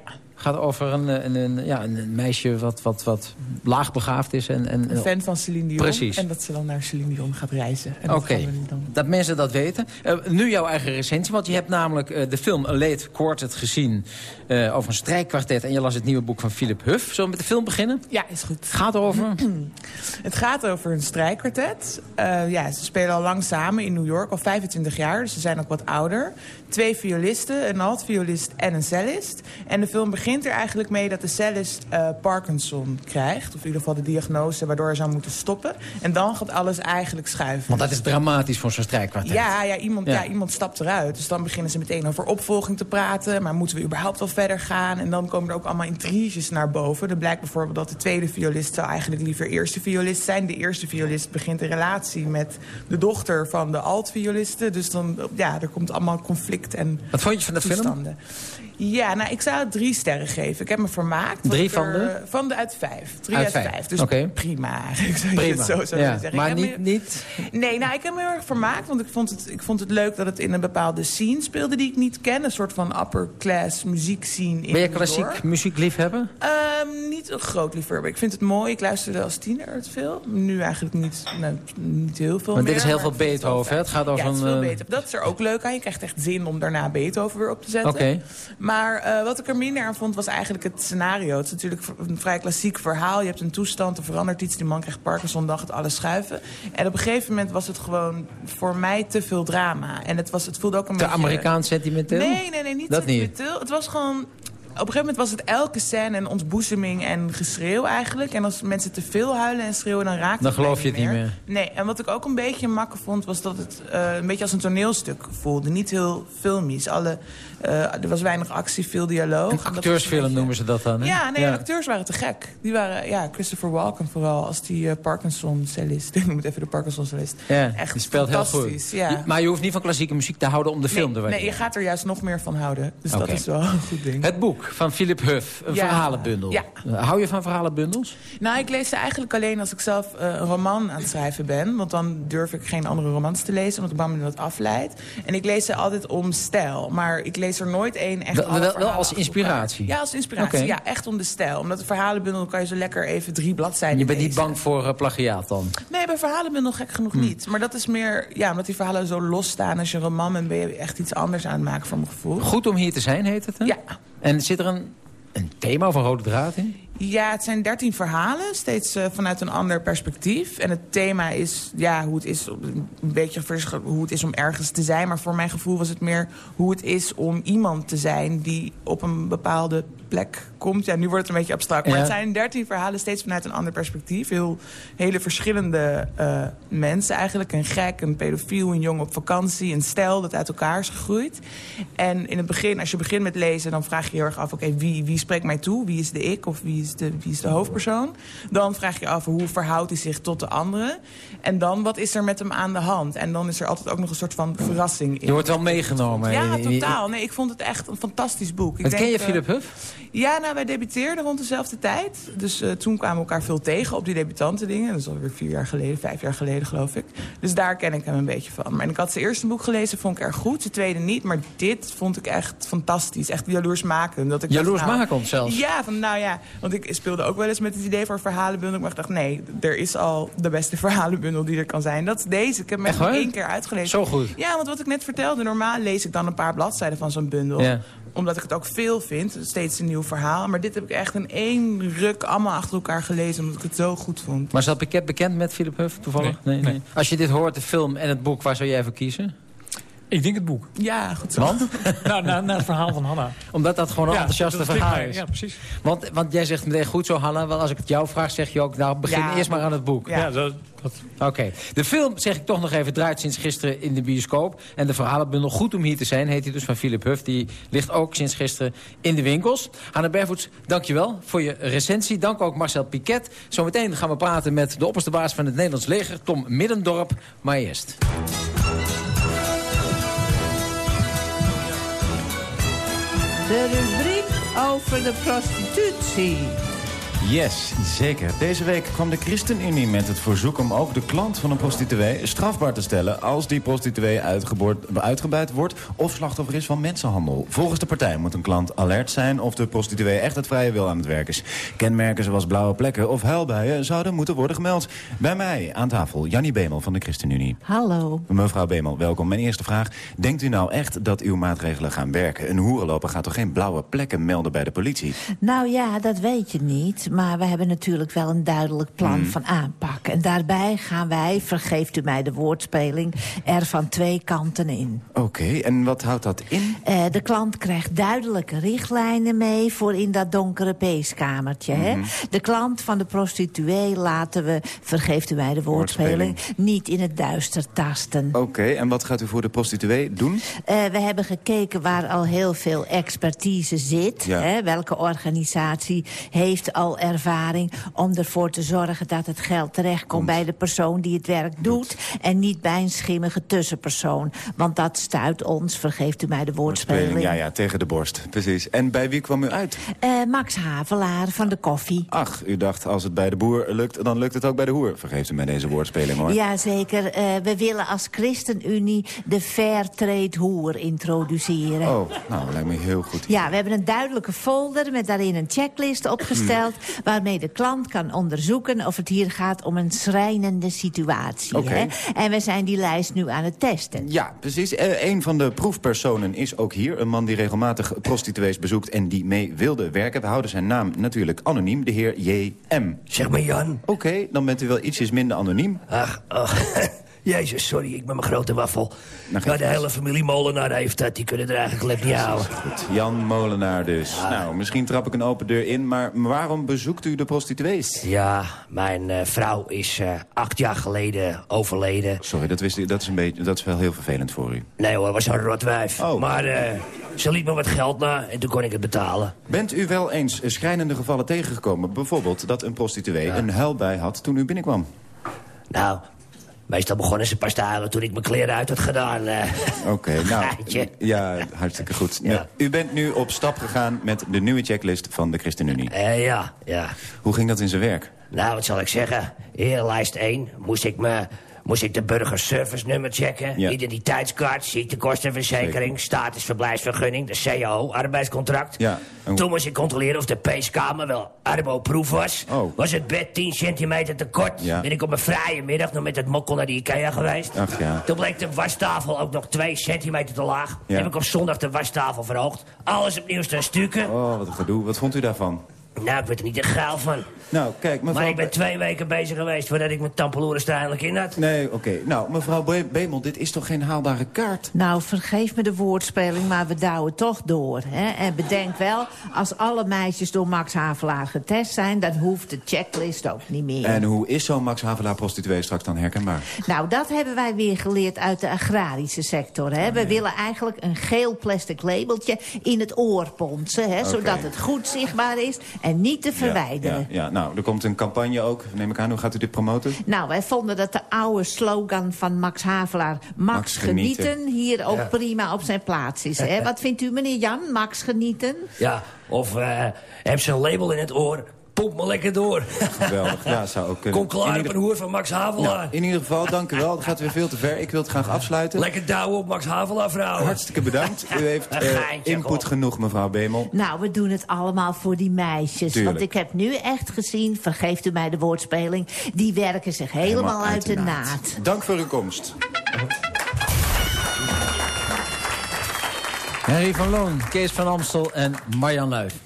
Speaker 11: Gaat over een, een, een, ja, een meisje wat, wat, wat laagbegaafd is. En, en,
Speaker 13: een fan van Celine Dion.
Speaker 11: Precies.
Speaker 13: En dat ze dan naar Celine Dion gaat reizen.
Speaker 11: Oké, okay. dan... dat mensen dat weten. Uh, nu jouw eigen recensie, want je hebt namelijk uh, de film A Late Quartet gezien... Uh, over een strijkkwartet en je las het nieuwe boek van Philip Huff. Zullen we met de film beginnen?
Speaker 13: Ja, is goed.
Speaker 11: Het gaat erover?
Speaker 13: het gaat over een strijkkwartet. Ja, ze spelen al lang samen in New York, al 25 jaar. Dus ze zijn ook wat ouder. Twee violisten, een altviolist en een cellist. En de film begint er eigenlijk mee dat de cellist uh, Parkinson krijgt. Of in ieder geval de diagnose waardoor hij zou moeten stoppen. En dan gaat alles eigenlijk schuiven.
Speaker 11: Want dat is dramatisch voor zo'n strijkkwartet.
Speaker 13: Ja, ja, iemand, ja. ja, iemand stapt eruit. Dus dan beginnen ze meteen over opvolging te praten. Maar moeten we überhaupt wel verder gaan? En dan komen er ook allemaal intriges naar boven. Er blijkt bijvoorbeeld dat de tweede violist zou eigenlijk liever eerste violist zijn. De eerste violist begint een relatie met de dochter van de altvioliste. Dus dan, ja, er komt allemaal conflict en
Speaker 11: Wat vond je van de film?
Speaker 13: Ja, nou, ik zou het drie sterren geven. Ik heb me vermaakt.
Speaker 11: Drie van
Speaker 13: er-
Speaker 11: de?
Speaker 13: Van de uit vijf. Drie
Speaker 11: Uit
Speaker 13: uit,
Speaker 11: vijf.
Speaker 13: vijf. Dus
Speaker 11: Oké.
Speaker 13: prima eigenlijk. Zou
Speaker 11: Prima.
Speaker 13: het zo
Speaker 11: Ja,
Speaker 13: zeggen.
Speaker 11: maar
Speaker 13: Ik
Speaker 11: niet,
Speaker 13: me-
Speaker 11: niet...
Speaker 13: Nee, nou, ik heb me heel erg vermaakt. Want ik vond, het, ik vond het leuk dat het in een bepaalde scene speelde die ik niet ken. Een soort van upper class muziekscene in
Speaker 11: Ben je klassiek
Speaker 13: York.
Speaker 11: muziekliefhebber?
Speaker 13: Ehm, niet een groot liefhebber. Ik vind het mooi. Ik luisterde als tiener het veel. Nu eigenlijk niet, nou, niet heel veel
Speaker 11: Want dit is heel
Speaker 13: maar
Speaker 11: veel
Speaker 13: ik het
Speaker 11: Beethoven, hè? Het gaat over
Speaker 13: ja, het is veel
Speaker 11: eh,
Speaker 13: Beethoven. Dat is er ook leuk aan. Je krijgt echt zin om daarna Beethoven weer op te zetten.
Speaker 11: Oké.
Speaker 13: Maar eh, wat ik er minder aan vond was eigenlijk het scenario. Het is natuurlijk een vrij klassiek verhaal. Je hebt een toestand, er verandert iets. Die man krijgt Parkinson, dan gaat alles schuiven. En op een gegeven moment was het gewoon voor mij te veel drama. En het, was, het voelde ook een
Speaker 11: Te
Speaker 13: beetje...
Speaker 11: Amerikaans sentimenteel?
Speaker 13: Nee, nee, nee, niet
Speaker 11: Dat niet.
Speaker 13: sentimenteel. Het was gewoon... Op een gegeven moment was het elke scène een ontboezeming en geschreeuw eigenlijk. En als mensen te veel huilen en schreeuwen, dan raakte
Speaker 11: Dan
Speaker 13: het
Speaker 11: geloof je het niet meer.
Speaker 13: Nee, en wat ik ook een beetje makkelijk vond... was dat het eh, een beetje als een toneelstuk voelde. Niet heel filmisch. Alle, eh, er was weinig actie, veel dialoog. En
Speaker 11: Een acteursfilm noemen ze dat dan, hè?
Speaker 13: Ja, nee, de acteurs waren te gek. Die waren, ja, Christopher Walken vooral als die eh, Parkinson-cellist. Ik noem het even de Parkinson-cellist.
Speaker 11: Ja,
Speaker 13: Echt
Speaker 11: die speelt heel goed.
Speaker 13: fantastisch, Ja.
Speaker 11: Maar je hoeft niet van klassieke muziek te houden om de film te waarderen.
Speaker 13: nee, je gaat er juist nog meer van houden. Dus dat is wel een goed ding.
Speaker 11: Het boek van Philip Huff, een
Speaker 13: Ja.
Speaker 11: verhalenbundel.
Speaker 13: Ja.
Speaker 11: Eh, Hou je van verhalenbundels?
Speaker 13: Nou, ik lees ze eigenlijk alleen als ik zelf eh, een roman aan het schrijven ben. Want dan durf ik geen andere romans te lezen, omdat ik bang ben dat het afleidt. En ik lees ze altijd om stijl. Maar ik lees er nooit één echt
Speaker 11: Wel- wel- wel als inspiratie?
Speaker 13: Ja, als inspiratie. Ja, echt om de stijl. Omdat de verhalenbundel kan je zo lekker even drie bladzijden
Speaker 11: Je bent niet bang voor eh, plagiaat dan?
Speaker 13: Nee, bij verhalenbundel gek genoeg
Speaker 11: Hm.
Speaker 13: niet. Maar dat is meer, ja, omdat die verhalen zo losstaan. Als je een roman bent, ben je echt iets anders aan het maken voor mijn gevoel.
Speaker 11: Goed om hier te zijn, heet het, hè?
Speaker 13: Ja.
Speaker 11: En zit er een, een thema een rode draad in?
Speaker 13: Ja, het zijn dertien verhalen, steeds eh, vanuit een ander perspectief. En het thema is ja, hoe, het is, een beetje hoe het is om ergens te zijn. Maar voor mijn gevoel was het meer hoe het is om iemand te zijn... die op een bepaalde plek komt. Ja, nu wordt het een beetje abstract. Maar
Speaker 11: Ja.
Speaker 13: het zijn dertien verhalen, steeds vanuit een ander perspectief. Heel, hele verschillende eh, mensen eigenlijk. Een gek, een pedofiel, een jongen op vakantie. Een stijl dat uit elkaar is gegroeid. En in het begin, als je begint met lezen... dan vraag je je heel erg af, oké, wie, wie spreekt mij toe? Wie is de ik of wie is de, wie is de hoofdpersoon? Dan vraag je af, hoe verhoudt hij zich tot de anderen? En dan, wat is er met hem aan de hand? En dan is er altijd ook nog een soort van verrassing in.
Speaker 11: Je wordt wel meegenomen.
Speaker 13: Ja, totaal. Nee, ik vond het echt een fantastisch boek. Ik
Speaker 11: Wat ken
Speaker 13: denk,
Speaker 11: je
Speaker 13: eh,
Speaker 11: Philip Huff?
Speaker 13: ja, nou, wij debuteerden rond dezelfde tijd. Dus eh, toen kwamen we elkaar veel tegen op die debutantendingen. Dat is alweer vier jaar geleden, vijf jaar geleden geloof ik. Dus daar ken ik hem een beetje van. En ik had zijn eerste boek gelezen, vond ik erg goed. Zijn tweede niet, maar dit vond ik echt fantastisch. Echt jaloersmakend. Dat ik dacht, nou,
Speaker 11: Jaloersmakend zelfs?
Speaker 13: Ja, van, nou ja, want ik speelde ook wel eens met het idee voor een verhalenbundel. Maar ik dacht, nee, er is al de beste verhalenbundel die er kan zijn. Dat is deze. Ik heb hem
Speaker 11: Echt
Speaker 13: één keer uitgelezen.
Speaker 11: Zo goed.
Speaker 13: Ja, want wat ik net vertelde, normaal lees ik dan een paar bladzijden van zo'n bundel
Speaker 11: Ja.
Speaker 13: omdat ik het ook veel vind. Steeds een nieuw verhaal. Maar dit heb ik echt in één ruk allemaal achter elkaar gelezen. Omdat ik het zo goed vond.
Speaker 11: Maar is dat bekend, bekend met Philip Huff toevallig? Nee, nee. Als je dit hoort, de film en het boek, waar zou jij voor kiezen?
Speaker 12: Ik denk het boek.
Speaker 13: Ja, goed zo.
Speaker 11: Want?
Speaker 12: nou, na, na het verhaal van Hanna.
Speaker 11: Omdat dat gewoon een
Speaker 12: Ja,
Speaker 11: enthousiaste verhaal is.
Speaker 12: Ja, precies.
Speaker 11: Want, want jij zegt meteen goed zo, Hanna. Wel, als ik het jou vraag, zeg je ook, nou, begin
Speaker 13: Ja,
Speaker 11: eerst maar aan het boek.
Speaker 12: Ja, dat, dat,
Speaker 11: Oké. De film, zeg ik toch nog even, draait sinds gisteren in de bioscoop. En de verhalenbundel Goed om hier te zijn, heet hij dus van Philip Huff. Die ligt ook sinds gisteren in de winkels. Hanna Bervoets, dankjewel voor je recensie. Dank ook Marcel Piquet. Zometeen gaan we praten met de opperste baas van het Nederlands leger, Tom Middendorp. Maar eerst.
Speaker 15: De rubriek over de prostitutie.
Speaker 16: Yes, zeker. Deze week kwam de ChristenUnie met het verzoek om ook de klant van een prostituee strafbaar te stellen als die prostituee uitgebuit wordt of slachtoffer is van mensenhandel. Volgens de partij moet een klant alert zijn of de prostituee echt het vrije wil aan het werk is. Kenmerken zoals blauwe plekken of huilbuien zouden moeten worden gemeld. Bij mij aan tafel Jannie Bemel van de ChristenUnie.
Speaker 15: Hallo.
Speaker 16: Mevrouw Bemel, welkom. Mijn eerste vraag. Denkt u nou echt dat uw maatregelen gaan werken? Een hoerenloper gaat toch geen blauwe plekken melden bij de politie?
Speaker 15: Nou ja, dat weet je niet. Maar we hebben natuurlijk wel een duidelijk plan
Speaker 16: Hmm.
Speaker 15: van aanpak. En daarbij gaan wij, vergeeft u mij de woordspeling... er van twee kanten in.
Speaker 16: Oké, en wat houdt dat in?
Speaker 15: Eh, de klant krijgt duidelijke richtlijnen mee voor in dat donkere peeskamertje. hè?
Speaker 16: Mhm.
Speaker 15: De klant van de prostituee laten we, vergeeft u mij de woordspeling... niet in het duister tasten.
Speaker 16: Oké, en wat gaat u voor de prostituee doen?
Speaker 15: Eh, we hebben gekeken waar al heel veel expertise zit.
Speaker 16: Ja.
Speaker 15: Hè? Welke organisatie heeft al ervaring... om ervoor te zorgen dat het geld terechtkomt bij de persoon die het werk doet... en niet bij een schimmige tussenpersoon. Want dat stuit ons, vergeeft u mij de woordspeling.
Speaker 16: Ja, ja, tegen de borst. Precies. En bij wie kwam u uit?
Speaker 15: Uh, Max Havelaar van de koffie.
Speaker 16: Ach, u dacht als het bij de boer lukt, dan lukt het ook bij de hoer. Vergeeft u mij deze woordspeling, hoor.
Speaker 15: Jazeker. Uh, we willen als ChristenUnie de Fairtrade hoer introduceren.
Speaker 16: Oh, nou, lijkt me heel goed.
Speaker 15: Ja, we hebben een duidelijke folder met daarin een checklist opgesteld... Waarmee de klant kan onderzoeken of het hier gaat om een schrijnende situatie.
Speaker 16: Okay.
Speaker 15: Hè? En we zijn die lijst nu aan het testen.
Speaker 16: Ja, precies. Uh, een van de proefpersonen is ook hier. Een man die regelmatig prostituees bezoekt en die mee wilde werken. We houden zijn naam natuurlijk anoniem, de heer J.M.
Speaker 17: Zeg maar Jan.
Speaker 16: Oké, dan bent u wel ietsjes minder anoniem.
Speaker 17: Ach, ach. Jezus, sorry, ik ben mijn grote waffel. Nou, de hele familie Molenaar heeft dat. Die kunnen er eigenlijk niet houden.
Speaker 16: Goed, Jan Molenaar dus. Nou, misschien trap ik een open deur in, maar waarom bezoekt u de prostituees?
Speaker 17: Ja, mijn uh, vrouw is uh, acht jaar geleden overleden.
Speaker 16: Sorry, dat, wist dat, is een beetje, dat is wel heel vervelend voor u.
Speaker 17: Nee hoor, was een rotwijf. Oh. Maar uh, ze liet me wat geld na en toen kon ik het betalen.
Speaker 16: Bent u wel eens schrijnende gevallen tegengekomen? Bijvoorbeeld dat een prostituee ja. een huilbij had toen u binnenkwam?
Speaker 17: Nou, Meestal begonnen ze pas te huilen toen ik mijn kleren uit had gedaan. Uh.
Speaker 16: Oké, okay, nou, ja, hartstikke goed. Ja. Nou, u bent nu op stap gegaan met de nieuwe checklist van de ChristenUnie.
Speaker 17: Uh, ja, ja.
Speaker 16: Hoe ging dat in zijn werk?
Speaker 17: Nou, wat zal ik zeggen? Heer, lijst 1 moest ik me moest ik de burgerservice nummer checken. Ja. Identiteitskaart, ziektekostenverzekering, statusverblijfsvergunning, de CAO, arbeidscontract.
Speaker 16: Ja.
Speaker 17: Toen moest ik controleren of de peeskamer wel arbo-proef was.
Speaker 16: Oh.
Speaker 17: Was het bed 10 centimeter te kort?
Speaker 16: Ja.
Speaker 17: Ben ik op een vrije middag nog met het mokkel naar de Ikea geweest.
Speaker 16: Ach, ja.
Speaker 17: Toen bleek de wastafel ook nog 2 centimeter te laag. Heb ik op zondag de wastafel verhoogd. Alles opnieuw staan stukken.
Speaker 16: Oh, wat een gedoe. Wat vond u daarvan?
Speaker 17: Nou, ik werd er niet te geil van.
Speaker 16: Nou, kijk, mevrouw...
Speaker 17: Maar ik ben twee weken bezig geweest voordat ik mijn tampeloeren er eindelijk in had.
Speaker 16: Nee, oké. Okay. Nou, mevrouw Be Bemel, dit is toch geen haalbare kaart?
Speaker 15: Nou, vergeef me de woordspeling, maar we douwen toch door. Hè? En bedenk wel, als alle meisjes door Max Havelaar getest zijn... dan hoeft de checklist ook niet meer.
Speaker 16: En hoe is zo'n Max Havelaar prostituee straks dan herkenbaar?
Speaker 15: Nou, dat hebben wij weer geleerd uit de agrarische sector. Hè? Oh, nee. We willen eigenlijk een geel plastic labeltje in het oor ponsen... Hè? Okay. zodat het goed zichtbaar is en niet te verwijderen.
Speaker 16: Ja, ja, ja, nou, er komt een campagne ook. Neem ik aan, hoe gaat u dit promoten?
Speaker 15: Nou, wij vonden dat de oude slogan van Max Havelaar... Max, Max genieten. genieten. hier ook ja. prima op zijn plaats is. Hè? Wat vindt u, meneer Jan? Max genieten?
Speaker 17: Ja, of uh, heb ze een label in het oor... Pomp me lekker door.
Speaker 16: Geweldig, ja, zou ook kunnen.
Speaker 17: Kom klaar ieder... op een hoer van Max Havelaar.
Speaker 16: Nou, in ieder geval, dank u wel. Het gaat weer veel te ver. Ik wil het graag afsluiten.
Speaker 17: Lekker douwen op Max Havelaar, vrouwen.
Speaker 16: Hartstikke bedankt. U heeft uh, input op. genoeg, mevrouw Bemel.
Speaker 15: Nou, we doen het allemaal voor die meisjes.
Speaker 16: Tuurlijk.
Speaker 15: Want ik heb nu echt gezien, vergeeft u mij de woordspeling... die werken zich helemaal, helemaal uit, de, de naad. naad.
Speaker 16: Dank voor uw komst.
Speaker 11: Henry van Loon, Kees van Amstel en Marjan Luif.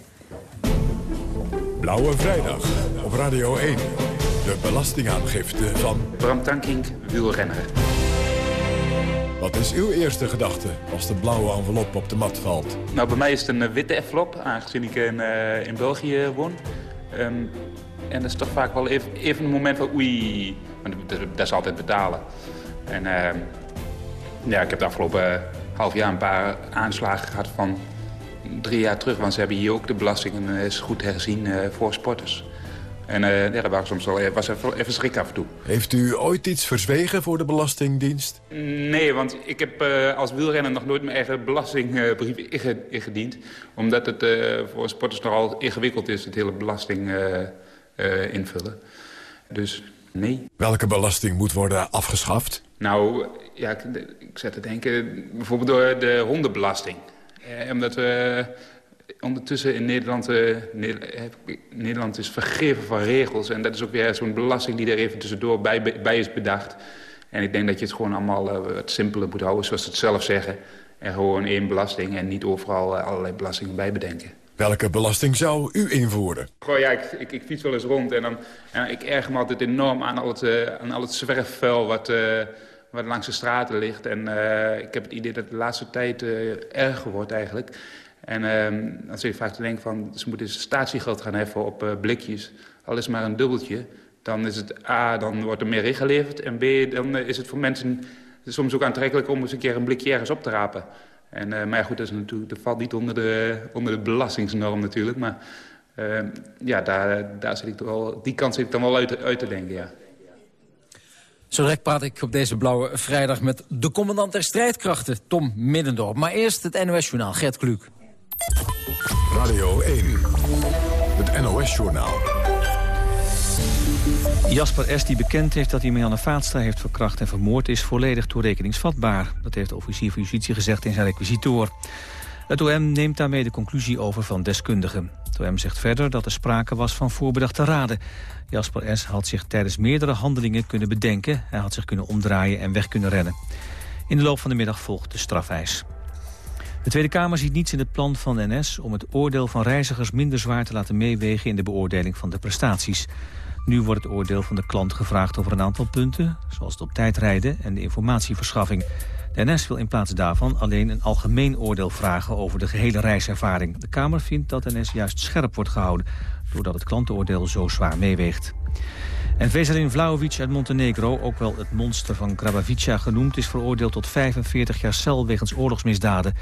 Speaker 1: Blauwe Vrijdag op Radio 1. De belastingaangifte van...
Speaker 18: Bram Tankink, wielrenner.
Speaker 1: Wat is uw eerste gedachte als de blauwe envelop op de mat valt?
Speaker 18: Nou, bij mij is het een witte envelop, aangezien ik in, uh, in België woon. Um, en dat is toch vaak wel even, even een moment van oei, want dat, is altijd betalen. En uh, ja, ik heb de afgelopen half jaar een paar aanslagen gehad van drie jaar terug. Want ze hebben hier ook de belastingen eens goed herzien uh, voor sporters. En uh, ja, dat was soms wel was even, even schrik af en toe.
Speaker 1: Heeft u ooit iets verzwegen voor de Belastingdienst?
Speaker 18: Nee, want ik heb uh, als wielrenner nog nooit mijn eigen belastingbrief ingediend. Omdat het uh, voor sporters nogal ingewikkeld is, het hele belasting invullen. Dus nee.
Speaker 1: Welke belasting moet worden afgeschaft?
Speaker 18: Nou, ja, ik, ik zet te denken, bijvoorbeeld door de hondenbelasting. Eh, omdat we ondertussen in Nederland... Uh, Nederland is vergeven van regels. En dat is ook weer zo'n belasting die er even tussendoor bij, bij is bedacht. En ik denk dat je het gewoon allemaal uh, wat simpeler moet houden, zoals ze het zelf zeggen. En gewoon één belasting en niet overal uh, allerlei belastingen bij bedenken.
Speaker 1: Welke belasting zou u invoeren?
Speaker 18: Goh, ja, ik, ik, ik, fiets wel eens rond en, dan, en ik erger me altijd enorm aan al het, aan al het zwerfvuil wat, wat langs de straten ligt. En uh, ik heb het idee dat het de laatste tijd erger wordt eigenlijk. En dan zit je vaak te denken van, ze moeten statiegeld gaan heffen op blikjes. Al is maar een dubbeltje. Dan is het A, dan wordt er meer ingeleverd. En B, dan is het voor mensen soms ook aantrekkelijk om eens een keer een blikje ergens op te rapen. En, uh, maar goed, dat, is natuurlijk, valt niet onder de, onder de belastingsnorm natuurlijk. Maar ja, daar, daar zit ik toch wel, die kant zit ik dan wel uit te denken, ja.
Speaker 11: Zo direct praat ik op deze blauwe vrijdag met de commandant der strijdkrachten, Tom Middendorp. Maar eerst het NOS-journaal, Gert Kluk.
Speaker 1: Radio 1, het NOS-journaal.
Speaker 2: Jasper S., die bekend heeft dat hij Marianne Vaatstra heeft verkracht en vermoord... is volledig toerekeningsvatbaar. Dat heeft de officier van justitie gezegd in zijn requisitoor. Het OM neemt daarmee de conclusie over van deskundigen. Het OM zegt verder dat er sprake was van voorbedachte raden. Jasper S. had zich tijdens meerdere handelingen kunnen bedenken. Hij had zich kunnen omdraaien en weg kunnen rennen. In de loop van de middag volgt de strafeis. De Tweede Kamer ziet niets in het plan van NS om het oordeel van reizigers minder zwaar te laten meewegen in de beoordeling van de prestaties. Nu wordt het oordeel van de klant gevraagd over een aantal punten, zoals het op tijd rijden en de informatieverschaffing. NS wil in plaats daarvan alleen een algemeen oordeel vragen over de gehele reiservaring. De Kamer vindt dat NS juist scherp wordt gehouden, doordat het klantenoordeel zo zwaar meeweegt. En Veselin Vlaovic uit Montenegro, ook wel het monster van Grabavica genoemd... is veroordeeld tot 45 jaar cel wegens oorlogsmisdaden.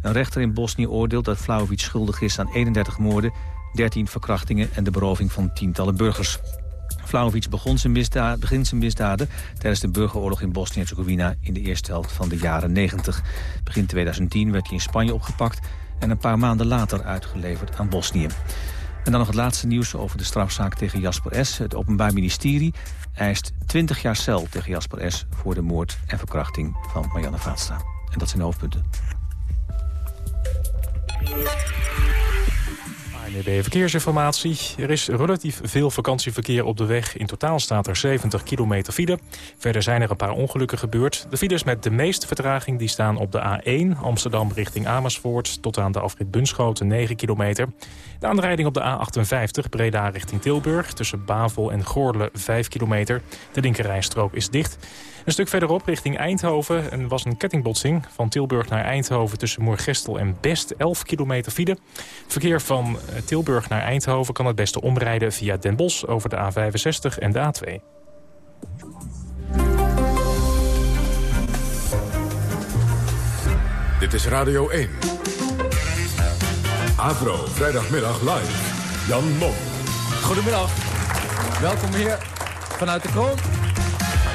Speaker 2: Een rechter in Bosnië oordeelt dat Vlaovic schuldig is aan 31 moorden... 13 verkrachtingen en de beroving van tientallen burgers. Vlaovic begon zijn begint zijn misdaden tijdens de burgeroorlog in Bosnië-Herzegovina in de eerste helft van de jaren 90. Begin 2010 werd hij in Spanje opgepakt en een paar maanden later uitgeleverd aan Bosnië. En dan nog het laatste nieuws over de strafzaak tegen Jasper S. Het Openbaar Ministerie eist 20 jaar cel tegen Jasper S. voor de moord en verkrachting van Marianne Vaatstra. En dat zijn de hoofdpunten.
Speaker 19: ANWB Verkeersinformatie. Er is relatief veel vakantieverkeer op de weg. In totaal staat er 70 kilometer file. Verder zijn er een paar ongelukken gebeurd. De files met de meeste vertraging die staan op de A1... Amsterdam richting Amersfoort tot aan de afrit Bunschoten 9 kilometer. De aanrijding op de A58 Breda richting Tilburg... tussen Bavel en Goorle 5 kilometer. De linkerrijstrook is dicht. Een stuk verderop richting Eindhoven en was een kettingbotsing. Van Tilburg naar Eindhoven tussen Moergestel en Best 11 kilometer file. verkeer van eh, Tilburg naar Eindhoven kan het beste omrijden via Den Bosch over de A65 en de A2.
Speaker 1: Dit is Radio 1. Avro, vrijdagmiddag live. Jan Mom.
Speaker 11: Goedemiddag. Welkom hier vanuit de kroon.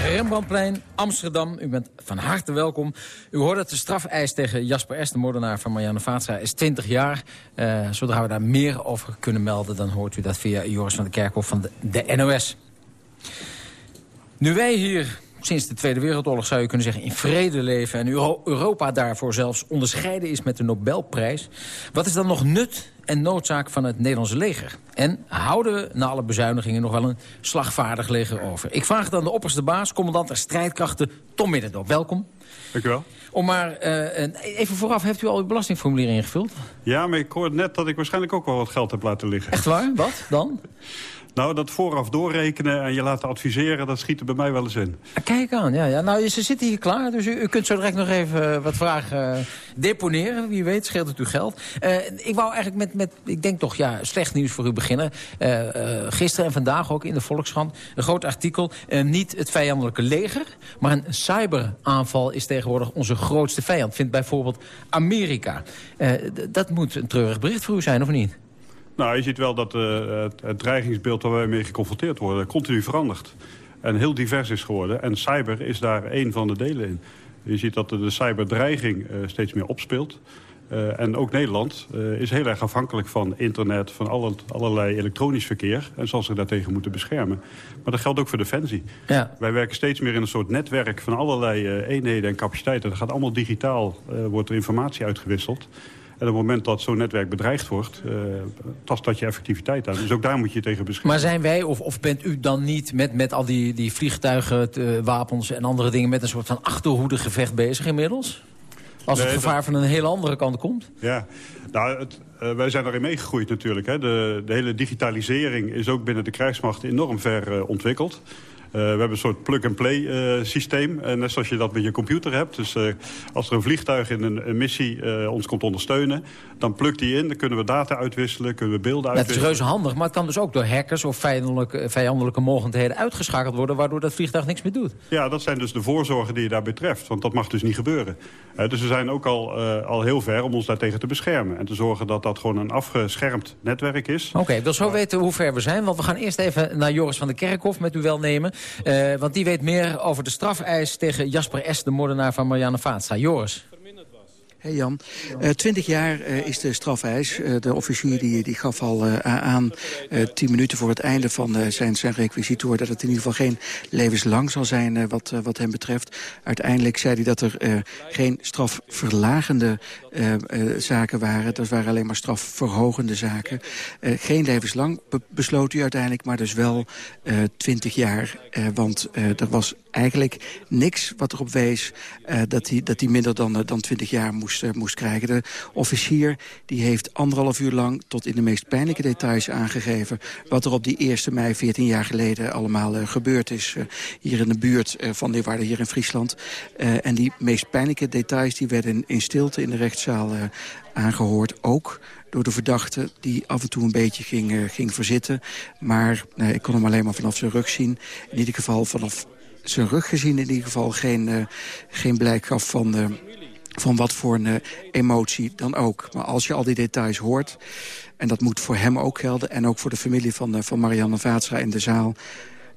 Speaker 11: Rembrandtplein, Amsterdam. U bent van harte welkom. U hoort dat de strafeis tegen Jasper S., de moordenaar van Marianne Vaatstra, is 20 jaar. Uh, zodra we daar meer over kunnen melden, dan hoort u dat via Joris van de Kerkhof van de NOS. Nu wij hier sinds de Tweede Wereldoorlog zou je kunnen zeggen in vrede leven... en Europa daarvoor zelfs onderscheiden is met de Nobelprijs... wat is dan nog nut en noodzaak van het Nederlandse leger? En houden we na alle bezuinigingen nog wel een slagvaardig leger over? Ik vraag dan de opperste baas, commandant der strijdkrachten Tom Middendorp. Welkom.
Speaker 20: Dank u wel.
Speaker 11: Om maar, uh, even vooraf, heeft u al uw belastingformulier ingevuld?
Speaker 20: Ja, maar ik hoorde net dat ik waarschijnlijk ook wel wat geld heb laten liggen.
Speaker 11: Echt waar? Wat dan?
Speaker 20: Nou, dat vooraf doorrekenen en je laten adviseren, dat schiet er bij mij wel eens in.
Speaker 11: Kijk aan, ja. ja. Nou, ze zitten hier klaar, dus u, u kunt zo direct nog even eh, wat vragen uh, deponeren. Wie weet scheelt het u geld. Uh, ik wou eigenlijk met, met, ik denk toch, ja, slecht nieuws voor u beginnen. gisteren en vandaag ook in de Volkskrant een groot artikel. niet het vijandelijke leger, maar een cyberaanval is tegenwoordig onze grootste vijand. Vindt bijvoorbeeld Amerika. dat moet een treurig bericht voor u zijn, of niet?
Speaker 20: Nou, je ziet wel dat uh, het, het, dreigingsbeeld waar wij mee geconfronteerd worden... continu verandert. En heel divers is geworden. En cyber is daar één van de delen in. Je ziet dat de cyberdreiging uh, steeds meer opspeelt. Uh, en ook Nederland is heel erg afhankelijk van internet... van alle, allerlei elektronisch verkeer. En zal zich daartegen moeten beschermen. Maar dat geldt ook voor Defensie. Ja. Wij werken steeds meer in een soort netwerk van allerlei eenheden en capaciteiten. Dat gaat allemaal digitaal, wordt er informatie uitgewisseld. En op het moment dat zo'n netwerk bedreigd wordt, uh, tast dat je effectiviteit aan. Dus ook daar moet je tegen beschermen.
Speaker 11: Maar zijn wij, of, of bent u dan niet met, met al die, die vliegtuigen, uh, wapens en andere dingen... met een soort van achterhoede gevecht bezig inmiddels? Als het gevaar van een hele andere kant komt?
Speaker 20: Ja, nou, het, uh, wij zijn daarin meegegroeid natuurlijk. Hè. De, de hele digitalisering is ook binnen de krijgsmacht enorm ver ontwikkeld. We hebben een soort plug-and-play systeem. net zoals je dat met je computer hebt. Dus als er een vliegtuig in een, een missie ons komt ondersteunen... dan plukt die in, dan kunnen we data uitwisselen, kunnen we beelden uitwisselen.
Speaker 11: Dat is reuze handig, maar het kan dus ook door hackers... of vijandelijke, vijandelijke mogendheden uitgeschakeld worden... waardoor dat vliegtuig niks meer doet.
Speaker 20: Ja, dat zijn dus de voorzorgen die je daar betreft. Want dat mag dus niet gebeuren. dus we zijn ook al, al heel ver om ons daartegen te beschermen. En te zorgen dat dat gewoon een afgeschermd netwerk is.
Speaker 11: Oké, ik wil zo weten hoe ver we zijn. Want we gaan eerst even naar Joris van der Kerkhof met u welnemen. Uh, want die weet meer over de strafeis tegen Jasper S., de moordenaar van Marianne Vaatstra. Joris.
Speaker 21: Hey Jan, uh, twintig jaar uh, is de strafeis. Uh, de officier die, die gaf al aan, tien minuten voor het einde van zijn, zijn requisitoor... dat het in ieder geval geen levenslang zal zijn wat, wat hem betreft. Uiteindelijk zei hij dat er geen strafverlagende zaken waren. Dat waren alleen maar strafverhogende zaken. geen levenslang besloot hij uiteindelijk, maar dus wel twintig jaar. want er was eigenlijk niks wat erop wees dat hij dat hij minder dan, dan 20 jaar moest moest, moest krijgen. De officier die heeft anderhalf uur lang tot in de meest pijnlijke details aangegeven... wat er op die 1 mei 14 jaar geleden allemaal uh, gebeurd is. Uh, hier in de buurt van Leeuwarden, hier in Friesland. en die meest pijnlijke details die werden in, in stilte in de rechtszaal aangehoord. Ook door de verdachte die af en toe een beetje ging, ging verzitten. Maar ik kon hem alleen maar vanaf zijn rug zien. In ieder geval vanaf zijn rug gezien in ieder geval geen, geen blijk gaf van van wat voor een uh, emotie dan ook. Maar als je al die details hoort, en dat moet voor hem ook gelden... en ook voor de familie van, uh, van Marianne Vaatstra in de zaal...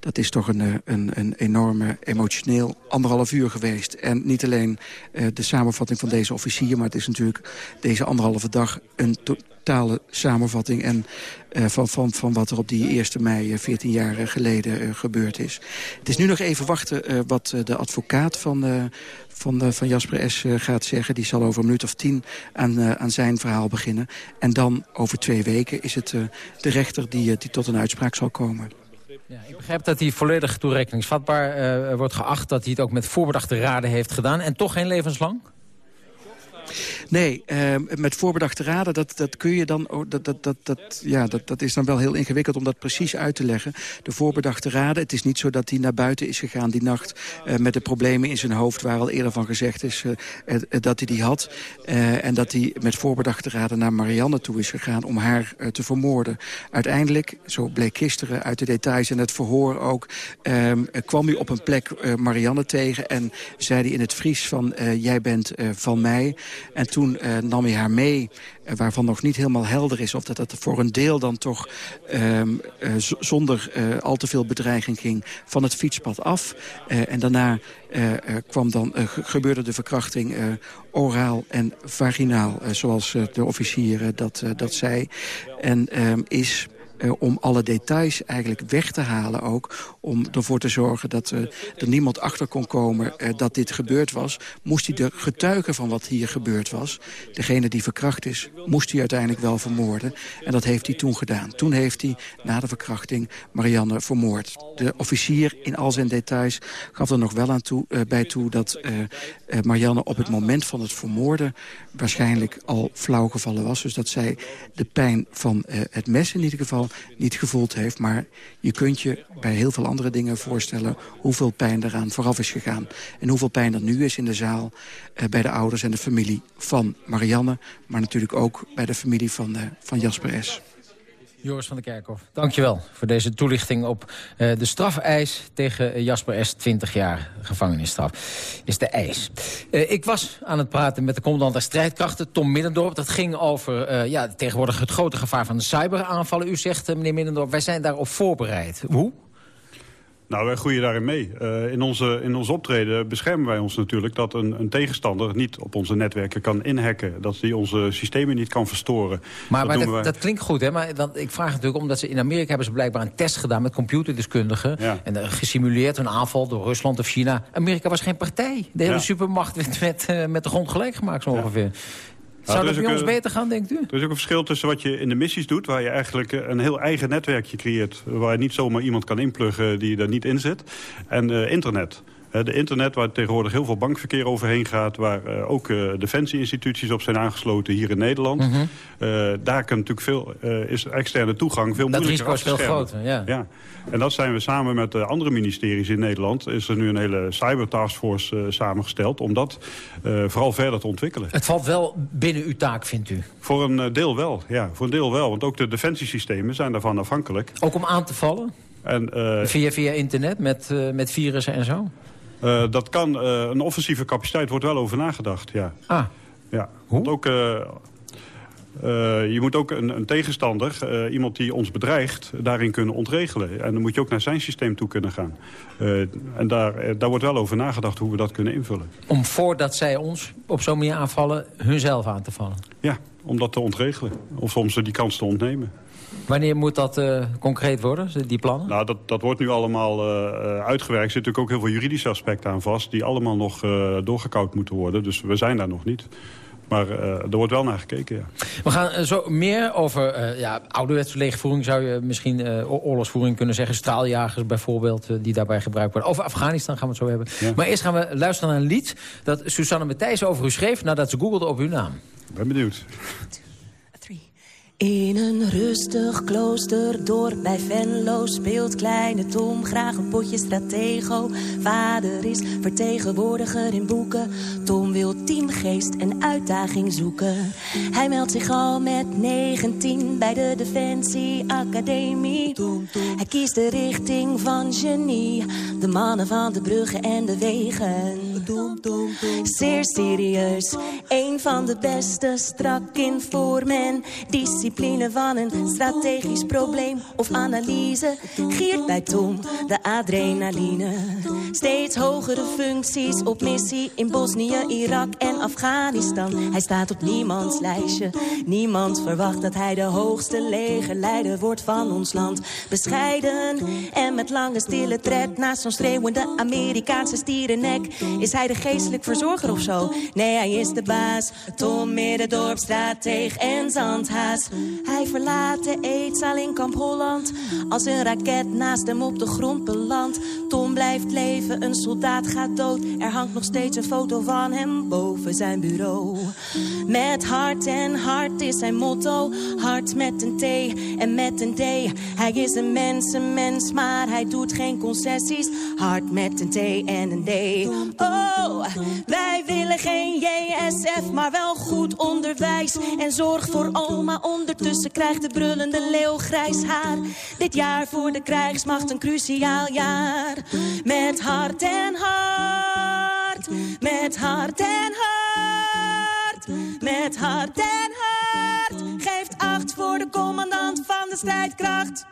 Speaker 21: dat is toch een, eh, een, een enorme emotioneel anderhalf uur geweest. En niet alleen uh, de samenvatting van deze officier... maar het is natuurlijk deze anderhalve dag een totale samenvatting... en uh, van, van, van wat er op die 1 mei 14 jaar geleden gebeurd is. Het is nu nog even wachten wat de advocaat van, van, van Jasper S. Eh, gaat zeggen. Die zal over een minuut of tien aan, eh, aan zijn verhaal beginnen. En dan over twee weken is het eh, de rechter die, die tot een uitspraak zal komen.
Speaker 11: Ja, ik begrijp dat hij volledig toerekeningsvatbaar wordt geacht... dat hij het ook met voorbedachte raden heeft gedaan... en toch geen levenslang?
Speaker 21: Nee, uh, met voorbedachte raden, dat, dat kun je dan... Dat, dat, dat, dat, ja, dat, dat is dan wel heel ingewikkeld om dat precies uit te leggen. De voorbedachte raden, het is niet zo dat hij naar buiten is gegaan die nacht... Uh, met de problemen in zijn hoofd, waar al eerder van gezegd is uh, dat hij die had. en dat hij met voorbedachte raden naar Marianne toe is gegaan om haar te vermoorden. Uiteindelijk, zo bleek gisteren uit de details en het verhoor ook... Ehm, kwam hij op een plek Marianne tegen en zei hij in het Fries van... jij bent van mij... En toen uh, nam hij haar mee, uh, waarvan nog niet helemaal helder is... of dat het voor een deel dan toch uh, zonder al te veel bedreiging ging... van het fietspad af. en daarna kwam dan, gebeurde de verkrachting oraal en vaginaal... zoals de officier dat, dat zei. En ehm, is uh, om alle details eigenlijk weg te halen ook. Om ervoor te zorgen dat uh, er niemand achter kon komen uh, dat dit gebeurd was. Moest hij de getuigen van wat hier gebeurd was, degene die verkracht is, moest hij uiteindelijk wel vermoorden. En dat heeft hij toen gedaan. Toen heeft hij na de verkrachting Marianne vermoord. De officier in al zijn details gaf er nog wel aan toe, bij toe dat Marianne op het moment van het vermoorden waarschijnlijk al flauw gevallen was. Dus dat zij de pijn van het mes in ieder geval niet gevoeld heeft. Maar je kunt je bij heel veel andere dingen voorstellen... hoeveel pijn eraan vooraf is gegaan. En hoeveel pijn er nu is in de zaal eh, bij de ouders en de familie van Marianne... maar natuurlijk ook bij de familie van, eh, van Jasper S.
Speaker 11: Joris van der Kerkhof, dankjewel voor deze toelichting op uh, de strafeis tegen Jasper S. 20 jaar gevangenisstraf. Is de eis. Uh, ik was aan het praten met de commandant der strijdkrachten, Tom Middendorp. Dat ging over uh, ja, tegenwoordig het grote gevaar van de cyberaanvallen. U zegt, meneer Middendorp, wij zijn daarop voorbereid. Hoe?
Speaker 20: Nou, wij groeien daarin mee. Uh, in, onze, in ons optreden beschermen wij ons natuurlijk... dat een, een tegenstander niet op onze netwerken kan inhacken. Dat hij onze systemen niet kan verstoren.
Speaker 11: Maar dat, maar dat, wij... dat, klinkt goed, hè? Maar ik vraag natuurlijk omdat ze in Amerika... hebben ze blijkbaar een test gedaan met computerdeskundigen. Ja. En uh, gesimuleerd een aanval door Rusland of China. Amerika was geen partij. De hele ja. supermacht werd met, uh, met de grond gelijk gemaakt, zo ongeveer. Zou dat bij ons beter gaan, denkt u?
Speaker 20: Er is ook een verschil tussen wat je in de missies doet... waar je eigenlijk een heel eigen netwerkje creëert... waar je niet zomaar iemand kan inpluggen die er niet in zit... en uh, internet. De internet, waar tegenwoordig heel veel bankverkeer overheen gaat... waar uh, ook uh, defensieinstituties op zijn aangesloten hier in Nederland. Mm -hmm. uh, daar kan natuurlijk veel, is externe toegang veel
Speaker 11: dat
Speaker 20: moeilijker
Speaker 11: Dat risico is veel groter, ja.
Speaker 20: ja. En dat zijn we samen met andere ministeries in Nederland... is er nu een hele cybertaskforce samengesteld... om dat vooral verder te ontwikkelen.
Speaker 11: Het valt wel binnen uw taak, vindt u?
Speaker 20: Voor een deel wel, ja. Voor een deel wel, want ook de defensiesystemen zijn daarvan afhankelijk.
Speaker 11: Ook om aan te vallen? En, via, via internet, met, met virussen en zo?
Speaker 20: Uh, dat kan, uh, een offensieve capaciteit wordt wel over nagedacht, ja.
Speaker 11: Ah.
Speaker 20: Ja, ook... Uh, je moet ook een, een tegenstander, iemand die ons bedreigt, daarin kunnen ontregelen. En dan moet je ook naar zijn systeem toe kunnen gaan. en daar, daar wordt wel over nagedacht hoe we dat kunnen invullen.
Speaker 11: Om voordat zij ons op zo'n manier aanvallen, hunzelf aan te vallen?
Speaker 20: Ja, om dat te ontregelen. Of soms die kans te ontnemen.
Speaker 11: Wanneer moet dat uh, concreet worden, die plannen?
Speaker 20: Nou, dat, dat wordt nu allemaal uh, uitgewerkt. Er zitten natuurlijk ook heel veel juridische aspecten aan vast... die allemaal nog uh, doorgekoud moeten worden. Dus we zijn daar nog niet. Maar er wordt wel naar gekeken, ja.
Speaker 11: We gaan zo meer over ja, ouderwetse leegvoering... zou je misschien oorlogsvoering kunnen zeggen. Straaljagers bijvoorbeeld, die daarbij gebruikt worden. Over Afghanistan gaan we het zo hebben. Ja. Maar eerst gaan we luisteren naar een lied... dat Susanne Matthijs over u schreef... nadat ze googelde op uw naam.
Speaker 20: Ik ben benieuwd.
Speaker 22: In een rustig kloosterdorp bij Venlo speelt kleine Tom graag een potje stratego. Vader is vertegenwoordiger in boeken. Tom wil teamgeest en uitdaging zoeken. Hij meldt zich al met 19 bij de Defensie Academie. Hij kiest de richting van genie. De mannen van de bruggen en de wegen. Zeer serieus, een van de beste, strak in vorm en discipline van een strategisch probleem of analyse. Giert bij Tom de adrenaline. Steeds hogere functies op missie in Bosnië, Irak en Afghanistan. Hij staat op niemands lijstje. Niemand verwacht dat hij de hoogste legerleider wordt van ons land. Bescheiden en met lange stille tred naast zo'n schreeuwende Amerikaanse stierennek is hij de geestelijk verzorger of zo. Nee, hij is de baas. Tom Middendorp, strateeg en zandhaas. Hij verlaat de eetzaal in Kamp Holland. Als een raket naast hem op de grond belandt. Tom blijft leven, een soldaat gaat dood. Er hangt nog steeds een foto van hem boven zijn bureau. Met hart en hart is zijn motto. Hart met een T en met een D. Hij is een mensenmens, maar hij doet geen concessies. Hart met een T en een D. Oh, wij willen geen JSF, maar wel goed onderwijs. En zorg voor oma, ondertussen krijgt de brullende leeuw grijs haar. Dit jaar voor de krijgsmacht een cruciaal jaar. Met hart en hart, met hart en hart, met hart en hart. Geeft acht voor de commandant van de strijdkracht.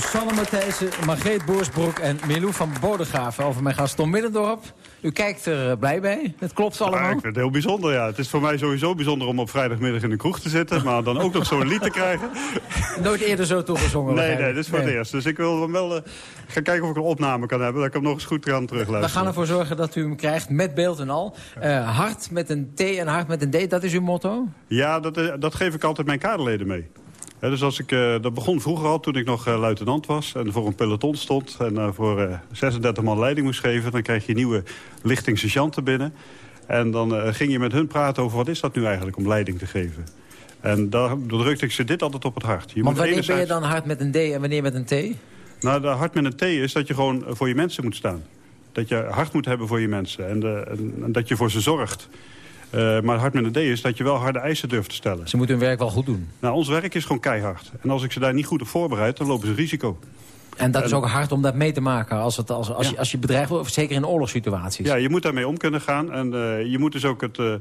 Speaker 11: Susanne Matthijssen, Margreet Boersbroek en Milou van Bodegraven over mijn gast Tom Middendorp. U kijkt er eh, blij bij. Het klopt allemaal. Ja,
Speaker 20: ik vind het heel bijzonder, ja. Het is voor mij sowieso bijzonder om op vrijdagmiddag in de kroeg te zitten. Maar dan ook nog zo'n lied te krijgen.
Speaker 11: Nooit eerder zo toegezongen.
Speaker 20: Nee, nee, dit is voor het eerst. Dus ik wil wel uh, gaan kijken of ik een opname kan hebben. Dat ik hem nog eens goed kan terugluisteren.
Speaker 11: We gaan ervoor zorgen dat u hem krijgt met beeld en al. Uh, hart met een T en hart met een D, dat is uw motto?
Speaker 20: Ja, dat, dat geef ik altijd mijn kaderleden mee. Dus als ik, uh, dat begon vroeger al, toen ik nog uh, luitenant was... en voor een peloton stond en uh, voor 36 man leiding moest geven... dan krijg je nieuwe lichting binnen. En dan ging je met hun praten over wat is dat nu eigenlijk om leiding te geven. En daar drukte ik ze dit altijd op het hart.
Speaker 11: Je Want wanneer ben je dan hard met een D en wanneer met een T?
Speaker 20: Nou, de hard met een T is dat je gewoon voor je mensen moet staan. Dat je hard moet hebben voor je mensen en, de, en, en dat je voor ze zorgt. Uh, maar hard met een D is dat je wel harde eisen durft te stellen.
Speaker 11: Ze moeten hun werk wel goed doen.
Speaker 20: Nou, ons werk is gewoon keihard. En als ik ze daar niet goed op voorbereid, dan lopen ze risico.
Speaker 11: En dat is ook hard om dat mee te maken als, het, als, als, je, als je bedreigd wordt, zeker in oorlogssituaties.
Speaker 20: Ja, je moet daarmee om kunnen gaan. En uh, je moet dus ook het... Uh,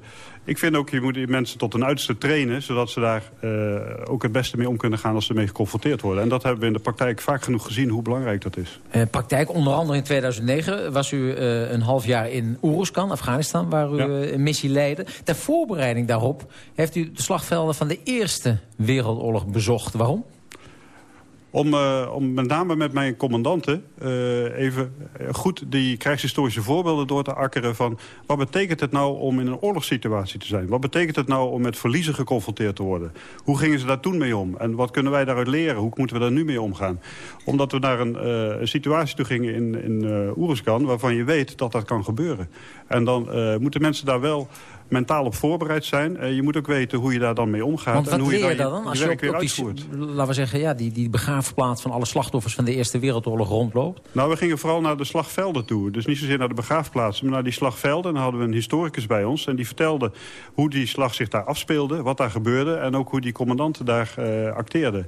Speaker 20: ik vind ook, je moet mensen tot een uiterste trainen... zodat ze daar uh, ook het beste mee om kunnen gaan als ze mee geconfronteerd worden. En dat hebben we in de praktijk vaak genoeg gezien, hoe belangrijk dat is.
Speaker 11: praktijk, onder andere in 2009 was u een half jaar in Oeruzkan, Afghanistan... waar u ja. een missie leidde. Ter voorbereiding daarop heeft u de slagvelden van de Eerste Wereldoorlog bezocht. Waarom?
Speaker 20: Om, uh, om met name met mijn commandanten uh, even goed die krijgshistorische voorbeelden door te akkeren van wat betekent het nou om in een oorlogssituatie te zijn? Wat betekent het nou om met verliezen geconfronteerd te worden? Hoe gingen ze daar toen mee om? En wat kunnen wij daaruit leren? Hoe moeten we daar nu mee omgaan? Omdat we naar een, situatie toe gingen in, in Oeruzkan waarvan je weet dat dat kan gebeuren. En dan moeten mensen daar wel mentaal op voorbereid zijn. Uh, je moet ook weten hoe je daar dan mee omgaat.
Speaker 11: Want wat
Speaker 20: en hoe
Speaker 11: leer
Speaker 20: je,
Speaker 11: dan, dan als je op, op die, laten we zeggen, ja, die, die begraafplaats van alle slachtoffers van de Eerste Wereldoorlog rondloopt?
Speaker 20: Nou, we gingen vooral naar de slagvelden toe. Dus niet zozeer naar de begraafplaatsen, maar naar die slagvelden. En dan hadden we een historicus bij ons en die vertelde hoe die slag zich daar afspeelde, wat daar gebeurde en ook hoe die commandanten daar uh, acteerden.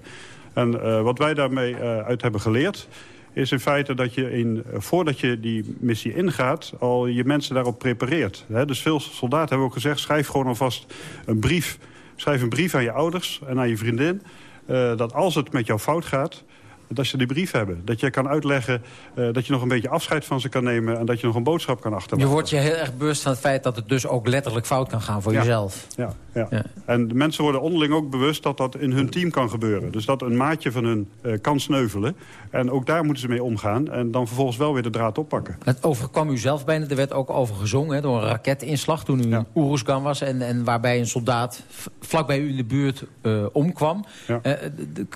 Speaker 20: En uh, wat wij daarmee uit hebben geleerd is in feite dat je in, voordat je die missie ingaat... al je mensen daarop prepareert. dus veel soldaten hebben ook gezegd... schrijf gewoon alvast een brief. Schrijf een brief aan je ouders en aan je vriendin... Uh, dat als het met jou fout gaat dat ze die brief hebben. Dat je kan uitleggen uh, dat je nog een beetje afscheid van ze kan nemen... en dat je nog een boodschap kan achterlaten.
Speaker 11: Je wordt je heel erg bewust van het feit dat het dus ook letterlijk fout kan gaan voor
Speaker 20: ja.
Speaker 11: jezelf.
Speaker 20: Ja, ja, ja. En de mensen worden onderling ook bewust dat dat in hun team kan gebeuren. Dus dat een maatje van hun uh, kan sneuvelen. En ook daar moeten ze mee omgaan. En dan vervolgens wel weer de draad oppakken.
Speaker 11: Het overkwam u zelf bijna. Er werd ook over gezongen hè, door een raketinslag toen u in Oeruzgan was. En, en waarbij een soldaat vlak bij u in de buurt uh, omkwam.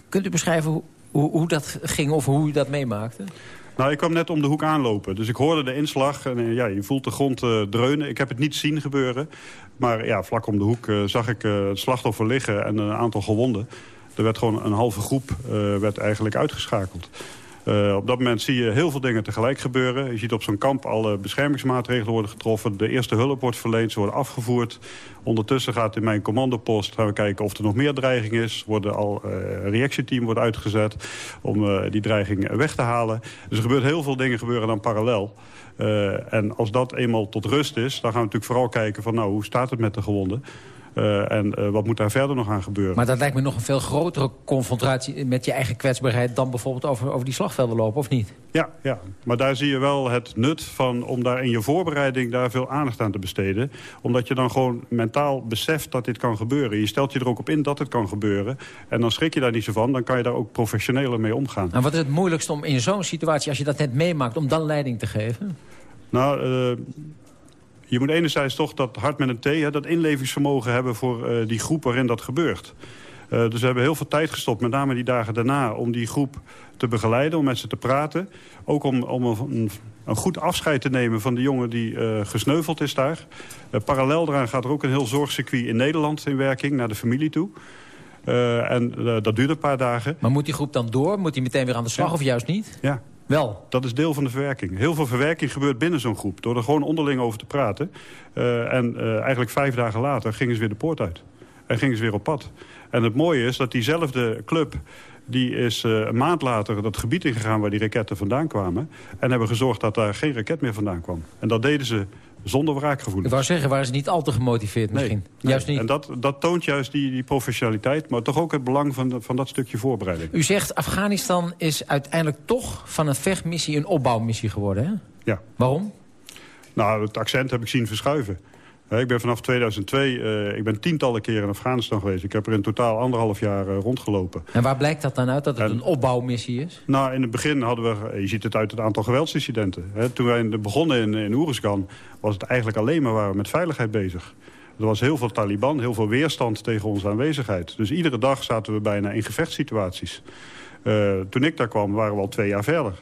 Speaker 11: kunt u beschrijven hoe hoe, dat ging of hoe u dat meemaakte?
Speaker 20: Nou, ik kwam net om de hoek aanlopen. Dus ik hoorde de inslag en ja, je voelt de grond uh, dreunen. Ik heb het niet zien gebeuren. Maar ja, vlak om de hoek uh, zag ik het slachtoffer liggen en een aantal gewonden. Er werd gewoon een halve groep werd eigenlijk uitgeschakeld. Uh, op dat moment zie je heel veel dingen tegelijk gebeuren. Je ziet op zo'n kamp alle beschermingsmaatregelen worden getroffen. De eerste hulp wordt verleend, ze worden afgevoerd. Ondertussen gaat in mijn commandopost gaan we kijken of er nog meer dreiging is. Worden al uh, reactieteam wordt uitgezet om uh, die dreiging weg te halen. Dus er gebeurt heel veel dingen gebeuren dan parallel. En als dat eenmaal tot rust is, dan gaan we natuurlijk vooral kijken van nou, hoe staat het met de gewonden. Uh, en uh, wat moet daar verder nog aan gebeuren?
Speaker 11: Maar dat lijkt me nog een veel grotere confrontatie met je eigen kwetsbaarheid... dan bijvoorbeeld over, over die slagvelden lopen, of niet?
Speaker 20: Ja, ja, maar daar zie je wel het nut van om daar in je voorbereiding daar veel aandacht aan te besteden. Omdat je dan gewoon mentaal beseft dat dit kan gebeuren. Je stelt je er ook op in dat het kan gebeuren. En dan schrik je daar niet zo van, dan kan je daar ook professioneler mee omgaan.
Speaker 11: En wat is het moeilijkste om in zo'n situatie, als je dat net meemaakt... om dan leiding te geven?
Speaker 20: Nou, uh, je moet enerzijds toch dat hart met een T, hè, dat inlevingsvermogen hebben voor uh, die groep waarin dat gebeurt. Uh, dus we hebben heel veel tijd gestopt, met name die dagen daarna, om die groep te begeleiden, om met ze te praten. Ook om, om een, een goed afscheid te nemen van de jongen die uh, gesneuveld is daar. Uh, parallel daaraan gaat er ook een heel zorgcircuit in Nederland in werking, naar de familie toe. En dat duurt een paar dagen.
Speaker 11: Maar moet die groep dan door? Moet die meteen weer aan de slag ja. of juist niet?
Speaker 20: Ja,
Speaker 11: wel.
Speaker 20: Dat is deel van de verwerking. Heel veel verwerking gebeurt binnen zo'n groep. Door er gewoon onderling over te praten. Uh, en uh, eigenlijk vijf dagen later gingen ze weer de poort uit. En gingen ze weer op pad. En het mooie is dat diezelfde club... die is uh, een maand later dat gebied ingegaan waar die raketten vandaan kwamen. En hebben gezorgd dat daar geen raket meer vandaan kwam. En dat deden ze zonder wraakgevoelens.
Speaker 11: Ik wou zeggen, waren ze niet al te gemotiveerd misschien?
Speaker 20: Nee,
Speaker 11: juist niet.
Speaker 20: En dat, dat toont juist die, die professionaliteit, maar toch ook het belang van, de, van dat stukje voorbereiding.
Speaker 11: U zegt, Afghanistan is uiteindelijk toch van een vechtmissie een opbouwmissie geworden, hè?
Speaker 20: Ja.
Speaker 11: Waarom?
Speaker 20: Nou, het accent heb ik zien verschuiven. Ik ben vanaf 2002, uh, ik ben tientallen keren in Afghanistan geweest. Ik heb er in totaal anderhalf jaar uh, rondgelopen.
Speaker 11: En waar blijkt dat dan uit, dat het en, een opbouwmissie is?
Speaker 20: Nou, in het begin hadden we, je ziet het uit het aantal geweldsincidenten. Hè. Toen wij begonnen in, in Oeruzgan, was het eigenlijk alleen maar waren we met veiligheid bezig. Er was heel veel Taliban, heel veel weerstand tegen onze aanwezigheid. Dus iedere dag zaten we bijna in gevechtssituaties. Uh, toen ik daar kwam, waren we al twee jaar verder.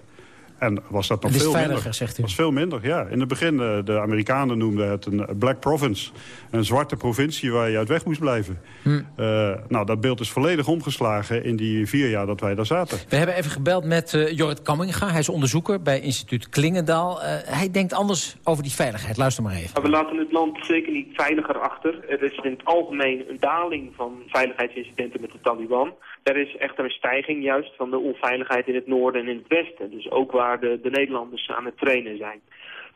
Speaker 20: En was dat nog veel
Speaker 11: veiliger,
Speaker 20: minder.
Speaker 11: zegt u.
Speaker 20: was veel minder, ja. In het begin, uh, de Amerikanen noemden het een black province. Een zwarte provincie waar je uit weg moest blijven.
Speaker 11: Hm.
Speaker 20: Uh, nou, dat beeld is volledig omgeslagen in die vier jaar dat wij daar zaten.
Speaker 11: We hebben even gebeld met uh, Jorrit Kamminga. Hij is onderzoeker bij instituut Klingendaal. hij denkt anders over die veiligheid. Luister maar even.
Speaker 23: We laten het land zeker niet veiliger achter. Er is in het algemeen een daling van veiligheidsincidenten met de Taliban. Er is echter een stijging juist van de onveiligheid in het noorden en in het westen. Dus ook waar de, de Nederlanders aan het trainen zijn.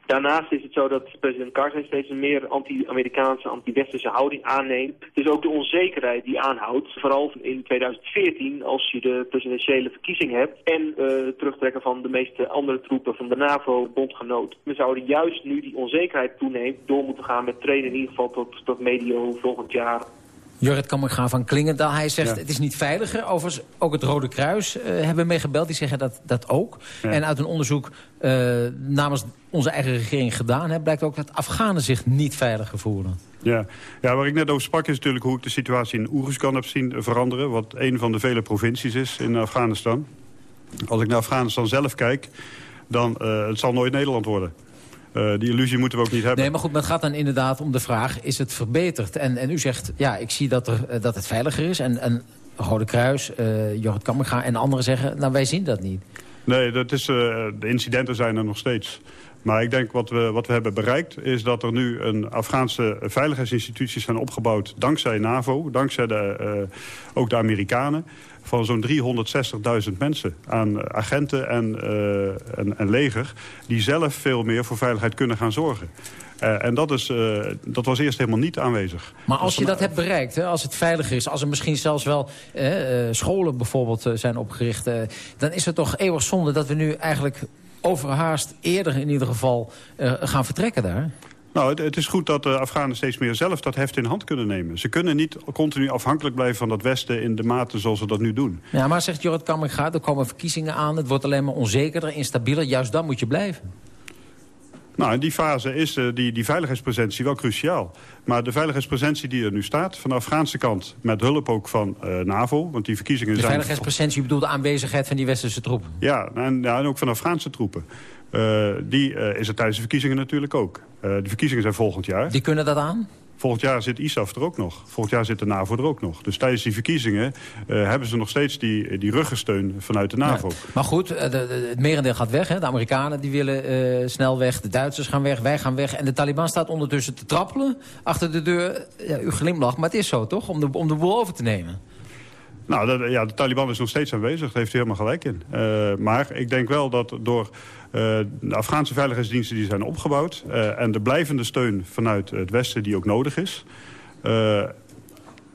Speaker 23: Daarnaast is het zo dat president Karzai steeds meer anti-Amerikaanse, anti-westerse houding aanneemt. Dus ook de onzekerheid die aanhoudt, vooral in 2014 als je de presidentiële verkiezing hebt en uh, terugtrekken van de meeste andere troepen van de NAVO-bondgenoot. We zouden juist nu die onzekerheid toeneemt door moeten gaan met trainen in ieder geval tot, tot medio volgend jaar.
Speaker 11: Jorrit Kammerga van Klingendaal, hij zegt het is niet veiliger. Overigens, ook het Rode Kruis uh, hebben meegebeld, die zeggen dat, dat ook. En uit een onderzoek uh, namens onze eigen regering gedaan... Hè, blijkt ook dat Afghanen zich niet veiliger voelen.
Speaker 20: Ja. ja, waar ik net over sprak is natuurlijk hoe ik de situatie in Oeruzkan heb zien veranderen. Wat een van de vele provincies is in Afghanistan. Als ik naar Afghanistan zelf kijk, dan uh, het zal nooit Nederland worden. Uh, die illusie moeten we ook niet hebben.
Speaker 11: Nee, maar goed, maar het gaat dan inderdaad om de vraag, is het verbeterd? En, en u zegt, ja, ik zie dat, er, uh, dat het veiliger is. En, en Rode Kruis, uh, Jorrit Kammerga en anderen zeggen, nou, wij zien dat niet.
Speaker 20: Nee, dat is, de incidenten zijn er nog steeds. Maar ik denk wat we, wat we hebben bereikt is dat er nu een Afghaanse veiligheidsinstituties zijn opgebouwd dankzij NAVO, dankzij de, uh, ook de Amerikanen van zo'n 360.000 mensen aan agenten en, uh, en, en, leger... die zelf veel meer voor veiligheid kunnen gaan zorgen. Uh, en dat, is, uh, dat was eerst helemaal niet aanwezig.
Speaker 11: Maar als je dat hebt bereikt, hè, als het veilig is... als er misschien zelfs wel scholen bijvoorbeeld zijn opgericht... dan is het toch eeuwig zonde dat we nu eigenlijk overhaast eerder in ieder geval gaan vertrekken daar?
Speaker 20: Nou, het, het, is goed dat de Afghanen steeds meer zelf dat heft in hand kunnen nemen. Ze kunnen niet continu afhankelijk blijven van dat Westen in de mate zoals ze dat nu doen.
Speaker 11: Ja, maar zegt Jorrit Kammerga, er komen verkiezingen aan. Het wordt alleen maar onzekerder, instabieler. Juist dan moet je blijven.
Speaker 20: Nou, in die fase is uh, die, die veiligheidspresentie wel cruciaal. Maar de veiligheidspresentie die er nu staat, van de Afghaanse kant... met hulp ook van uh, NAVO, want die verkiezingen
Speaker 11: de
Speaker 20: zijn...
Speaker 11: De veiligheidspresentie bedoelt de aanwezigheid van die westerse troepen?
Speaker 20: Ja, en, ja, en ook van Afghaanse troepen. Uh, die is er tijdens de verkiezingen natuurlijk ook. de verkiezingen zijn volgend jaar.
Speaker 11: Die kunnen dat aan?
Speaker 20: Volgend jaar zit ISAF er ook nog. Volgend jaar zit de NAVO er ook nog. Dus tijdens die verkiezingen uh, hebben ze nog steeds die, die ruggensteun vanuit de NAVO.
Speaker 11: Maar goed, de, de, het merendeel gaat weg. Hè? De Amerikanen die willen uh, snel weg. De Duitsers gaan weg. Wij gaan weg. En de Taliban staat ondertussen te trappelen achter de deur. Ja, u glimlacht, maar het is zo toch? Om de, om de boel over te nemen.
Speaker 20: Nou, de, ja, de Taliban is nog steeds aanwezig. Daar heeft u helemaal gelijk in. Uh, maar ik denk wel dat door uh, de Afghaanse veiligheidsdiensten die zijn opgebouwd... Uh, en de blijvende steun vanuit het Westen die ook nodig is...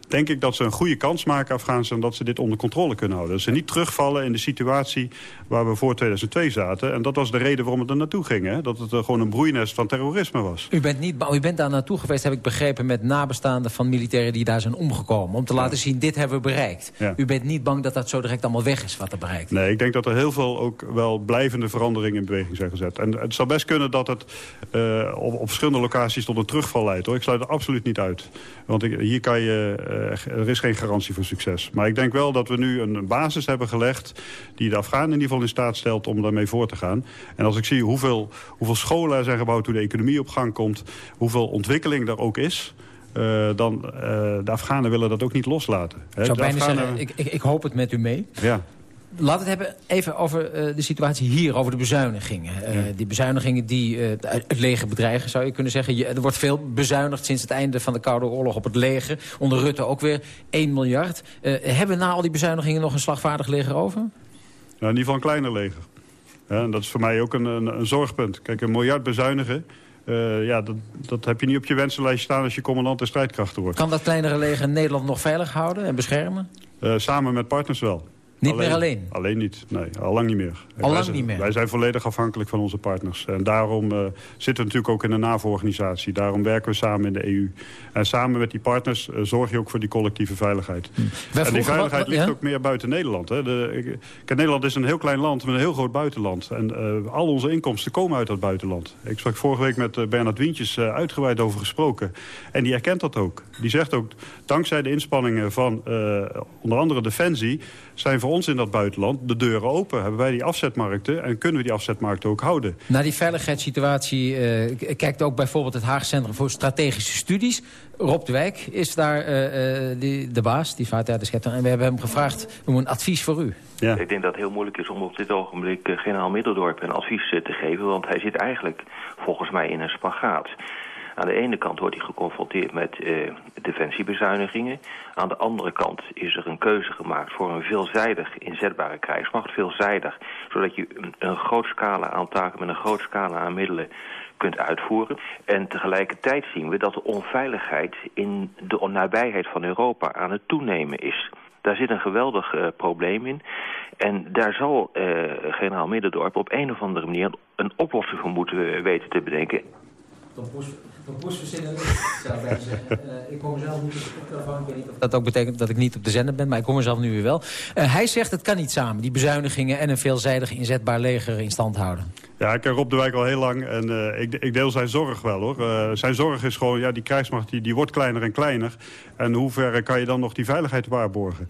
Speaker 20: Denk ik dat ze een goede kans maken, Afghanistan... dat ze dit onder controle kunnen houden. Dat ze niet terugvallen in de situatie waar we voor 2002 zaten. En dat was de reden waarom het er naartoe ging. Hè? Dat het gewoon een broeinest van terrorisme was.
Speaker 11: U bent, niet, u bent daar naartoe geweest, heb ik begrepen... met nabestaanden van militairen die daar zijn omgekomen. Om te ja. laten zien, dit hebben we bereikt. Ja. U bent niet bang dat dat zo direct allemaal weg is, wat er bereikt
Speaker 20: Nee, ik denk dat er heel veel ook wel blijvende veranderingen in beweging zijn gezet. En het zou best kunnen dat het uh, op, op, verschillende locaties tot een terugval leidt. Hoor. Ik sluit het absoluut niet uit. Want ik, hier kan je... Uh, er is geen garantie voor succes. Maar ik denk wel dat we nu een basis hebben gelegd... die de Afghanen in ieder geval in staat stelt om daarmee voor te gaan. En als ik zie hoeveel, hoeveel scholen er zijn gebouwd... hoe de economie op gang komt, hoeveel ontwikkeling er ook is... Uh, dan uh, de Afghanen willen dat ook niet loslaten.
Speaker 11: Hè? Zou bijna Afghanen... zeggen, ik, ik, ik hoop het met u mee.
Speaker 20: Ja.
Speaker 11: Laten we het hebben even over uh, de situatie hier, over de bezuinigingen. Uh, ja. Die bezuinigingen die uh, het leger bedreigen, zou je kunnen zeggen. Je, er wordt veel bezuinigd sinds het einde van de Koude Oorlog op het leger. Onder Rutte ook weer 1 miljard. hebben we na al die bezuinigingen nog een slagvaardig leger over?
Speaker 20: Nou, in ieder geval een kleiner leger. Ja, en dat is voor mij ook een, een, een zorgpunt. Kijk, een miljard bezuinigen... Ja, dat, dat heb je niet op je wensenlijst staan als je commandant en strijdkrachten wordt.
Speaker 11: Kan dat kleinere leger Nederland nog veilig houden en beschermen?
Speaker 20: Samen met partners wel.
Speaker 11: Niet alleen, meer alleen?
Speaker 20: Alleen niet, nee. Al lang niet meer.
Speaker 11: Al lang niet meer?
Speaker 20: Wij zijn volledig afhankelijk van onze partners. En daarom uh, zitten we natuurlijk ook in een NAVO-organisatie. Daarom werken we samen in de EU. En samen met die partners uh, zorg je ook voor die collectieve veiligheid. Hm. En die veiligheid wat, ligt ja? ook meer buiten Nederland. Hè. De, Nederland is een heel klein land met een heel groot buitenland. En uh, al onze inkomsten komen uit dat buitenland. Ik sprak vorige week met Bernard Wientjes uitgebreid over gesproken. En die erkent dat ook. Die zegt ook, dankzij de inspanningen van onder andere Defensie... zijn voor ons in dat buitenland de deuren open. Hebben wij die afzetmarkten en kunnen we die afzetmarkten ook houden.
Speaker 11: Naar die veiligheidssituatie uh, kijkt ook bijvoorbeeld het Haag Centrum voor Strategische Studies. Rob de Wijk is daar uh, uh, die, de baas, die vaart daar de schepter. En we hebben hem gevraagd om een advies voor u.
Speaker 24: Ja. Ik denk dat het heel moeilijk is om op dit ogenblik generaal Middeldorp een advies te geven. Want hij zit eigenlijk volgens mij in een spagaat. Aan de ene kant wordt hij geconfronteerd met uh, defensiebezuinigingen. Aan de andere kant is er een keuze gemaakt voor een veelzijdig inzetbare krijgsmacht. Veelzijdig, zodat je een, groot scala aan taken met een groot scala aan middelen kunt uitvoeren. En tegelijkertijd zien we dat de onveiligheid in de nabijheid van Europa aan het toenemen is. Daar zit een geweldig uh, probleem in. En daar zal uh, generaal Middendorp op een of andere manier een oplossing voor moeten weten te bedenken.
Speaker 11: Tom Poes, Tom Poes verzinnen zou ik bijna zeggen. Uh, ik kom zelf niet op de telefoon. Ik weet niet of dat ook betekent dat ik niet op de zender ben, maar ik kom mezelf nu weer wel. Uh, hij zegt het kan niet samen, die bezuinigingen en een veelzijdig inzetbaar leger in stand houden.
Speaker 20: Ja, ik ken Rob de Wijk al heel lang en uh, ik, ik, deel zijn zorg wel hoor. Uh, zijn zorg is gewoon, ja, die krijgsmacht die, die wordt kleiner en kleiner. En hoe ver kan je dan nog die veiligheid waarborgen?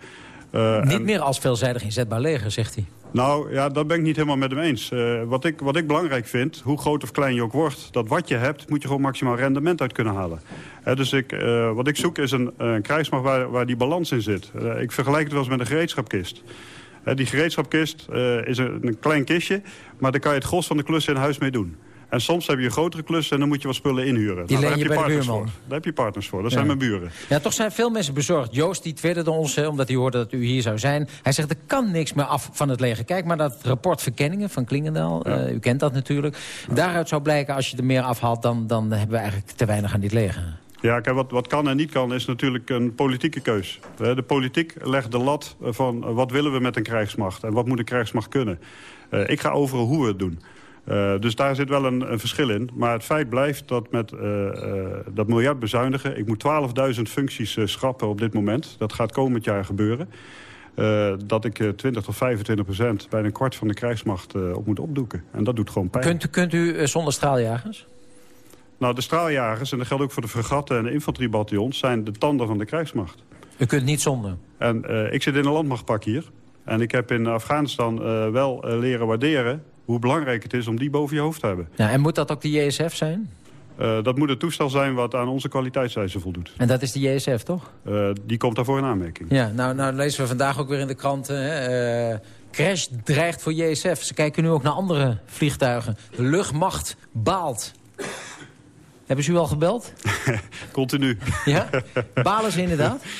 Speaker 11: Uh, niet en... meer als veelzijdig inzetbaar leger, zegt hij.
Speaker 20: Nou, ja, dat ben ik niet helemaal met hem eens. Uh, wat, ik, wat ik belangrijk vind, hoe groot of klein je ook wordt... dat wat je hebt, moet je gewoon maximaal rendement uit kunnen halen. He, dus ik, uh, wat ik zoek is een, een krijgsmacht waar, waar die balans in zit. ik vergelijk het wel eens met een gereedschapkist. die gereedschapkist is een, een klein kistje... maar daar kan je het gros van de klus in huis mee doen. En soms heb je een grotere klus en dan moet je wat spullen inhuren.
Speaker 11: Die
Speaker 20: nou,
Speaker 11: leen je,
Speaker 20: daar
Speaker 11: bij
Speaker 20: heb
Speaker 11: de buurman.
Speaker 20: Voor. Daar heb je partners voor. Dat ja. zijn mijn buren.
Speaker 11: Ja, toch zijn veel mensen bezorgd. Joost die twitterde ons, hè, omdat hij hoorde dat u hier zou zijn. Hij zegt, er kan niks meer af van het leger. Kijk maar dat rapport verkenningen van Klingendaal. Ja. Uh, u kent dat natuurlijk. Daaruit zou blijken, als je er meer afhaalt... dan, dan hebben we eigenlijk te weinig aan dit leger.
Speaker 20: Ja, kijk, wat, wat kan en niet kan is natuurlijk een politieke keus. De politiek legt de lat van wat willen we met een krijgsmacht... en wat moet een krijgsmacht kunnen. Uh, ik ga over hoe we het doen. Uh, dus daar zit wel een, een, verschil in. Maar het feit blijft dat met uh, uh, dat miljard bezuinigen... ik moet 12.000 functies schrappen op dit moment. Dat gaat komend jaar gebeuren. dat ik 20 tot 25 procent bij een kwart van de krijgsmacht op moet opdoeken. En dat doet gewoon pijn.
Speaker 11: Kunt, kunt u zonder straaljagers?
Speaker 20: Nou, de straaljagers, en dat geldt ook voor de fregatten en de infanteriebataljons... zijn de tanden van de krijgsmacht.
Speaker 11: U kunt niet zonder?
Speaker 20: En ik zit in een landmachtpak hier. En ik heb in Afghanistan wel leren waarderen hoe belangrijk het is om die boven je hoofd te hebben.
Speaker 11: Ja, en moet dat ook de JSF zijn?
Speaker 20: Uh, dat moet het toestel zijn wat aan onze kwaliteitseisen voldoet.
Speaker 11: En dat is de JSF, toch?
Speaker 20: Uh, die komt daarvoor in aanmerking.
Speaker 11: Ja, nou, nou lezen we vandaag ook weer in de kranten... Hè, uh, crash dreigt voor JSF. Ze kijken nu ook naar andere vliegtuigen. De luchtmacht baalt. Hebben ze u al gebeld?
Speaker 20: Continu.
Speaker 11: Ja? Balen ze inderdaad?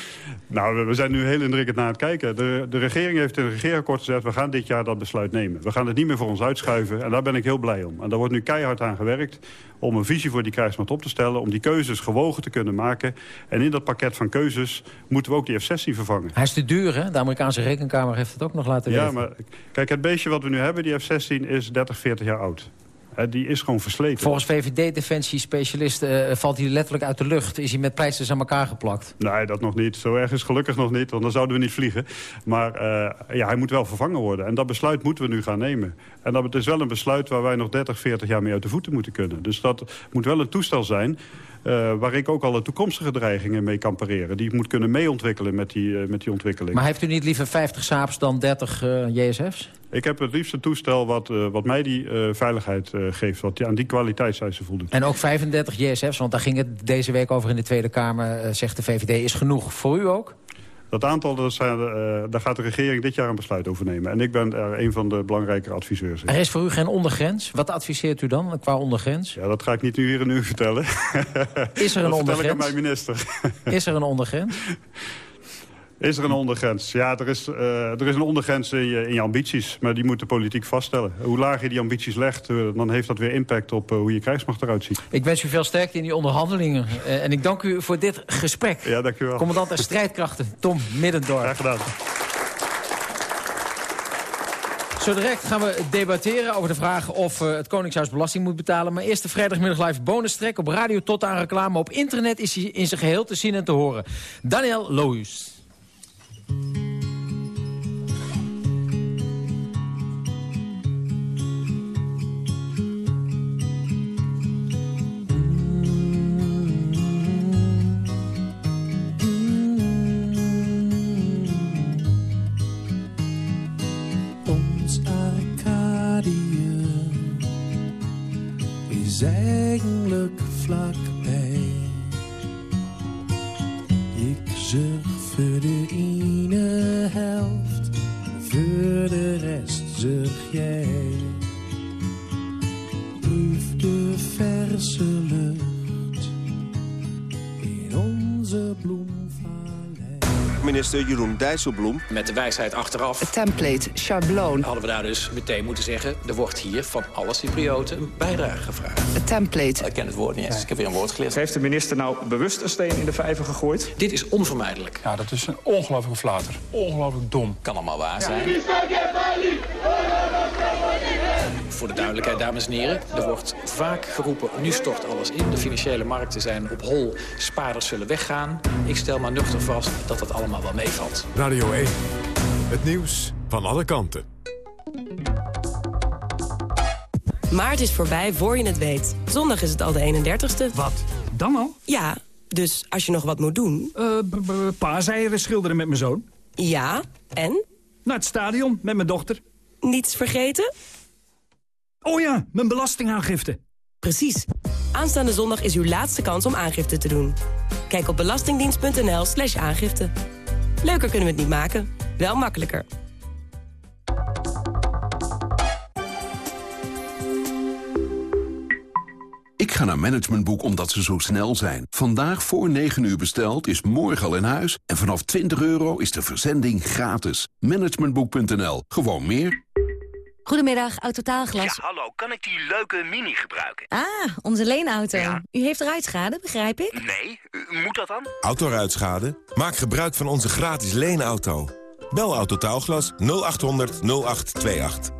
Speaker 20: Nou, we zijn nu heel indringend naar het kijken. De, de regering heeft in het regeerakkoord gezegd... we gaan dit jaar dat besluit nemen. We gaan het niet meer voor ons uitschuiven. En daar ben ik heel blij om. En daar wordt nu keihard aan gewerkt om een visie voor die krijgsmacht op te stellen... om die keuzes gewogen te kunnen maken. En in dat pakket van keuzes moeten we ook die F-16 vervangen.
Speaker 11: Hij is te duur, hè? De Amerikaanse rekenkamer heeft het ook nog laten weten.
Speaker 20: Ja, maar kijk, het beestje wat we nu hebben, die F-16, is 30, 40 jaar oud. He, die is gewoon versleten.
Speaker 11: Volgens VVD-defensiespecialist uh, valt hij letterlijk uit de lucht. Is hij met pleisters aan elkaar geplakt?
Speaker 20: Nee, dat nog niet. Zo erg is gelukkig nog niet, want dan zouden we niet vliegen. Maar uh, ja, hij moet wel vervangen worden. En dat besluit moeten we nu gaan nemen. En dat is wel een besluit waar wij nog 30, 40 jaar mee uit de voeten moeten kunnen. Dus dat moet wel een toestel zijn... Uh, waar ik ook alle toekomstige dreigingen mee kan pareren. Die ik moet kunnen meeontwikkelen met die, uh, met die ontwikkeling.
Speaker 11: Maar heeft u niet liever 50 SAAPs dan 30 uh, JSF's?
Speaker 20: Ik heb het liefst een toestel wat, wat mij die veiligheid geeft. Wat aan die kwaliteitseisen voldoet.
Speaker 11: En ook 35 JSF's, want daar ging het deze week over in de Tweede Kamer... zegt de VVD, is genoeg. Voor u ook?
Speaker 20: Dat aantal, dat zijn, uh, daar gaat de regering dit jaar een besluit over nemen. En ik ben er een van de belangrijke adviseurs in.
Speaker 11: Er is voor u geen ondergrens? Wat adviseert u dan qua ondergrens?
Speaker 20: Ja, dat ga ik niet nu hier en nu vertellen.
Speaker 11: Is er een
Speaker 20: dat
Speaker 11: ondergrens?
Speaker 20: vertel ik aan mijn minister.
Speaker 11: is er een ondergrens?
Speaker 20: Is er een ondergrens? Ja, er is, uh, er is een ondergrens in je, in je ambities. Maar die moet de politiek vaststellen. Hoe lager je die ambities legt, uh, dan heeft dat weer impact op uh, hoe je krijgsmacht eruit ziet.
Speaker 11: Ik wens u veel sterkte in die onderhandelingen. en ik dank u voor dit gesprek.
Speaker 20: Ja, dank u wel.
Speaker 11: Commandant der strijdkrachten, Tom Middendorp.
Speaker 20: Graag gedaan.
Speaker 11: Zo direct gaan we debatteren over de vraag of uh, het Koningshuis belasting moet betalen. Maar eerst de vrijdagmiddag live bonus track op radio tot aan reclame. Op internet is hij in zijn geheel te zien en te horen. Daniel Lohuus.
Speaker 14: Vlakbij. Ik zorg voor verse lucht in onze bloemvallei.
Speaker 25: Minister Jeroen Dijsselbloem.
Speaker 26: Met de wijsheid achteraf.
Speaker 27: Het template, schabloon.
Speaker 26: Hadden we daar dus meteen moeten zeggen... er wordt hier van alle Cyprioten een bijdrage gevraagd.
Speaker 27: Het template.
Speaker 26: Ik ken het woord niet eens, ik heb weer een woord geleerd.
Speaker 28: Heeft de minister nou bewust een steen in de vijver gegooid?
Speaker 26: Dit is onvermijdelijk.
Speaker 29: Ja, dat is een ongelooflijke flater. Ongelooflijk dom.
Speaker 26: Kan allemaal waar zijn. Voor de duidelijkheid, dames en heren. Er wordt vaak geroepen, nu stort alles in. De financiële markten zijn op hol, spaarders zullen weggaan. Ik stel maar nuchter vast dat dat allemaal wel meevalt.
Speaker 1: Radio 1, het nieuws van alle kanten.
Speaker 22: Maart is voorbij voor je het weet. Zondag is het al de 31ste.
Speaker 30: Wat? Dan al?
Speaker 22: Ja, dus als je nog wat moet doen...
Speaker 30: Uh, paaseieren schilderen met mijn zoon.
Speaker 22: Ja, en?
Speaker 30: Naar het stadion met mijn dochter.
Speaker 22: Niets vergeten?
Speaker 30: Oh ja, mijn belastingaangifte.
Speaker 22: Precies. Aanstaande zondag is uw laatste kans om aangifte te doen. Kijk op belastingdienst.nl slash aangifte. Leuker kunnen we het niet maken, wel makkelijker.
Speaker 31: Ik ga naar Managementboek omdat ze zo snel zijn. Vandaag voor 9 uur besteld is morgen al in huis. En vanaf 20 euro is de verzending gratis. Managementboek.nl. Gewoon meer.
Speaker 32: Goedemiddag, Autotaalglas.
Speaker 33: Ja, hallo. Kan ik die leuke Mini gebruiken?
Speaker 32: Ah, onze leenauto. U heeft ruitschade, begrijp ik?
Speaker 33: Nee, u moet dat dan?
Speaker 8: Autoruitschade? Maak gebruik van onze gratis leenauto. Bel Autotaalglas 0800 0828.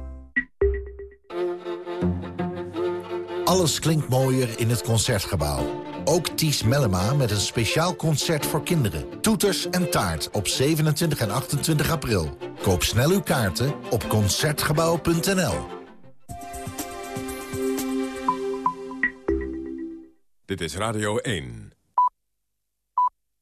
Speaker 34: Alles klinkt mooier in het Concertgebouw. Ook Ties Mellema met een speciaal concert voor kinderen. Toeters en taart op 27 en 28 april. Koop snel uw kaarten op Concertgebouw.nl.
Speaker 1: Dit is Radio 1.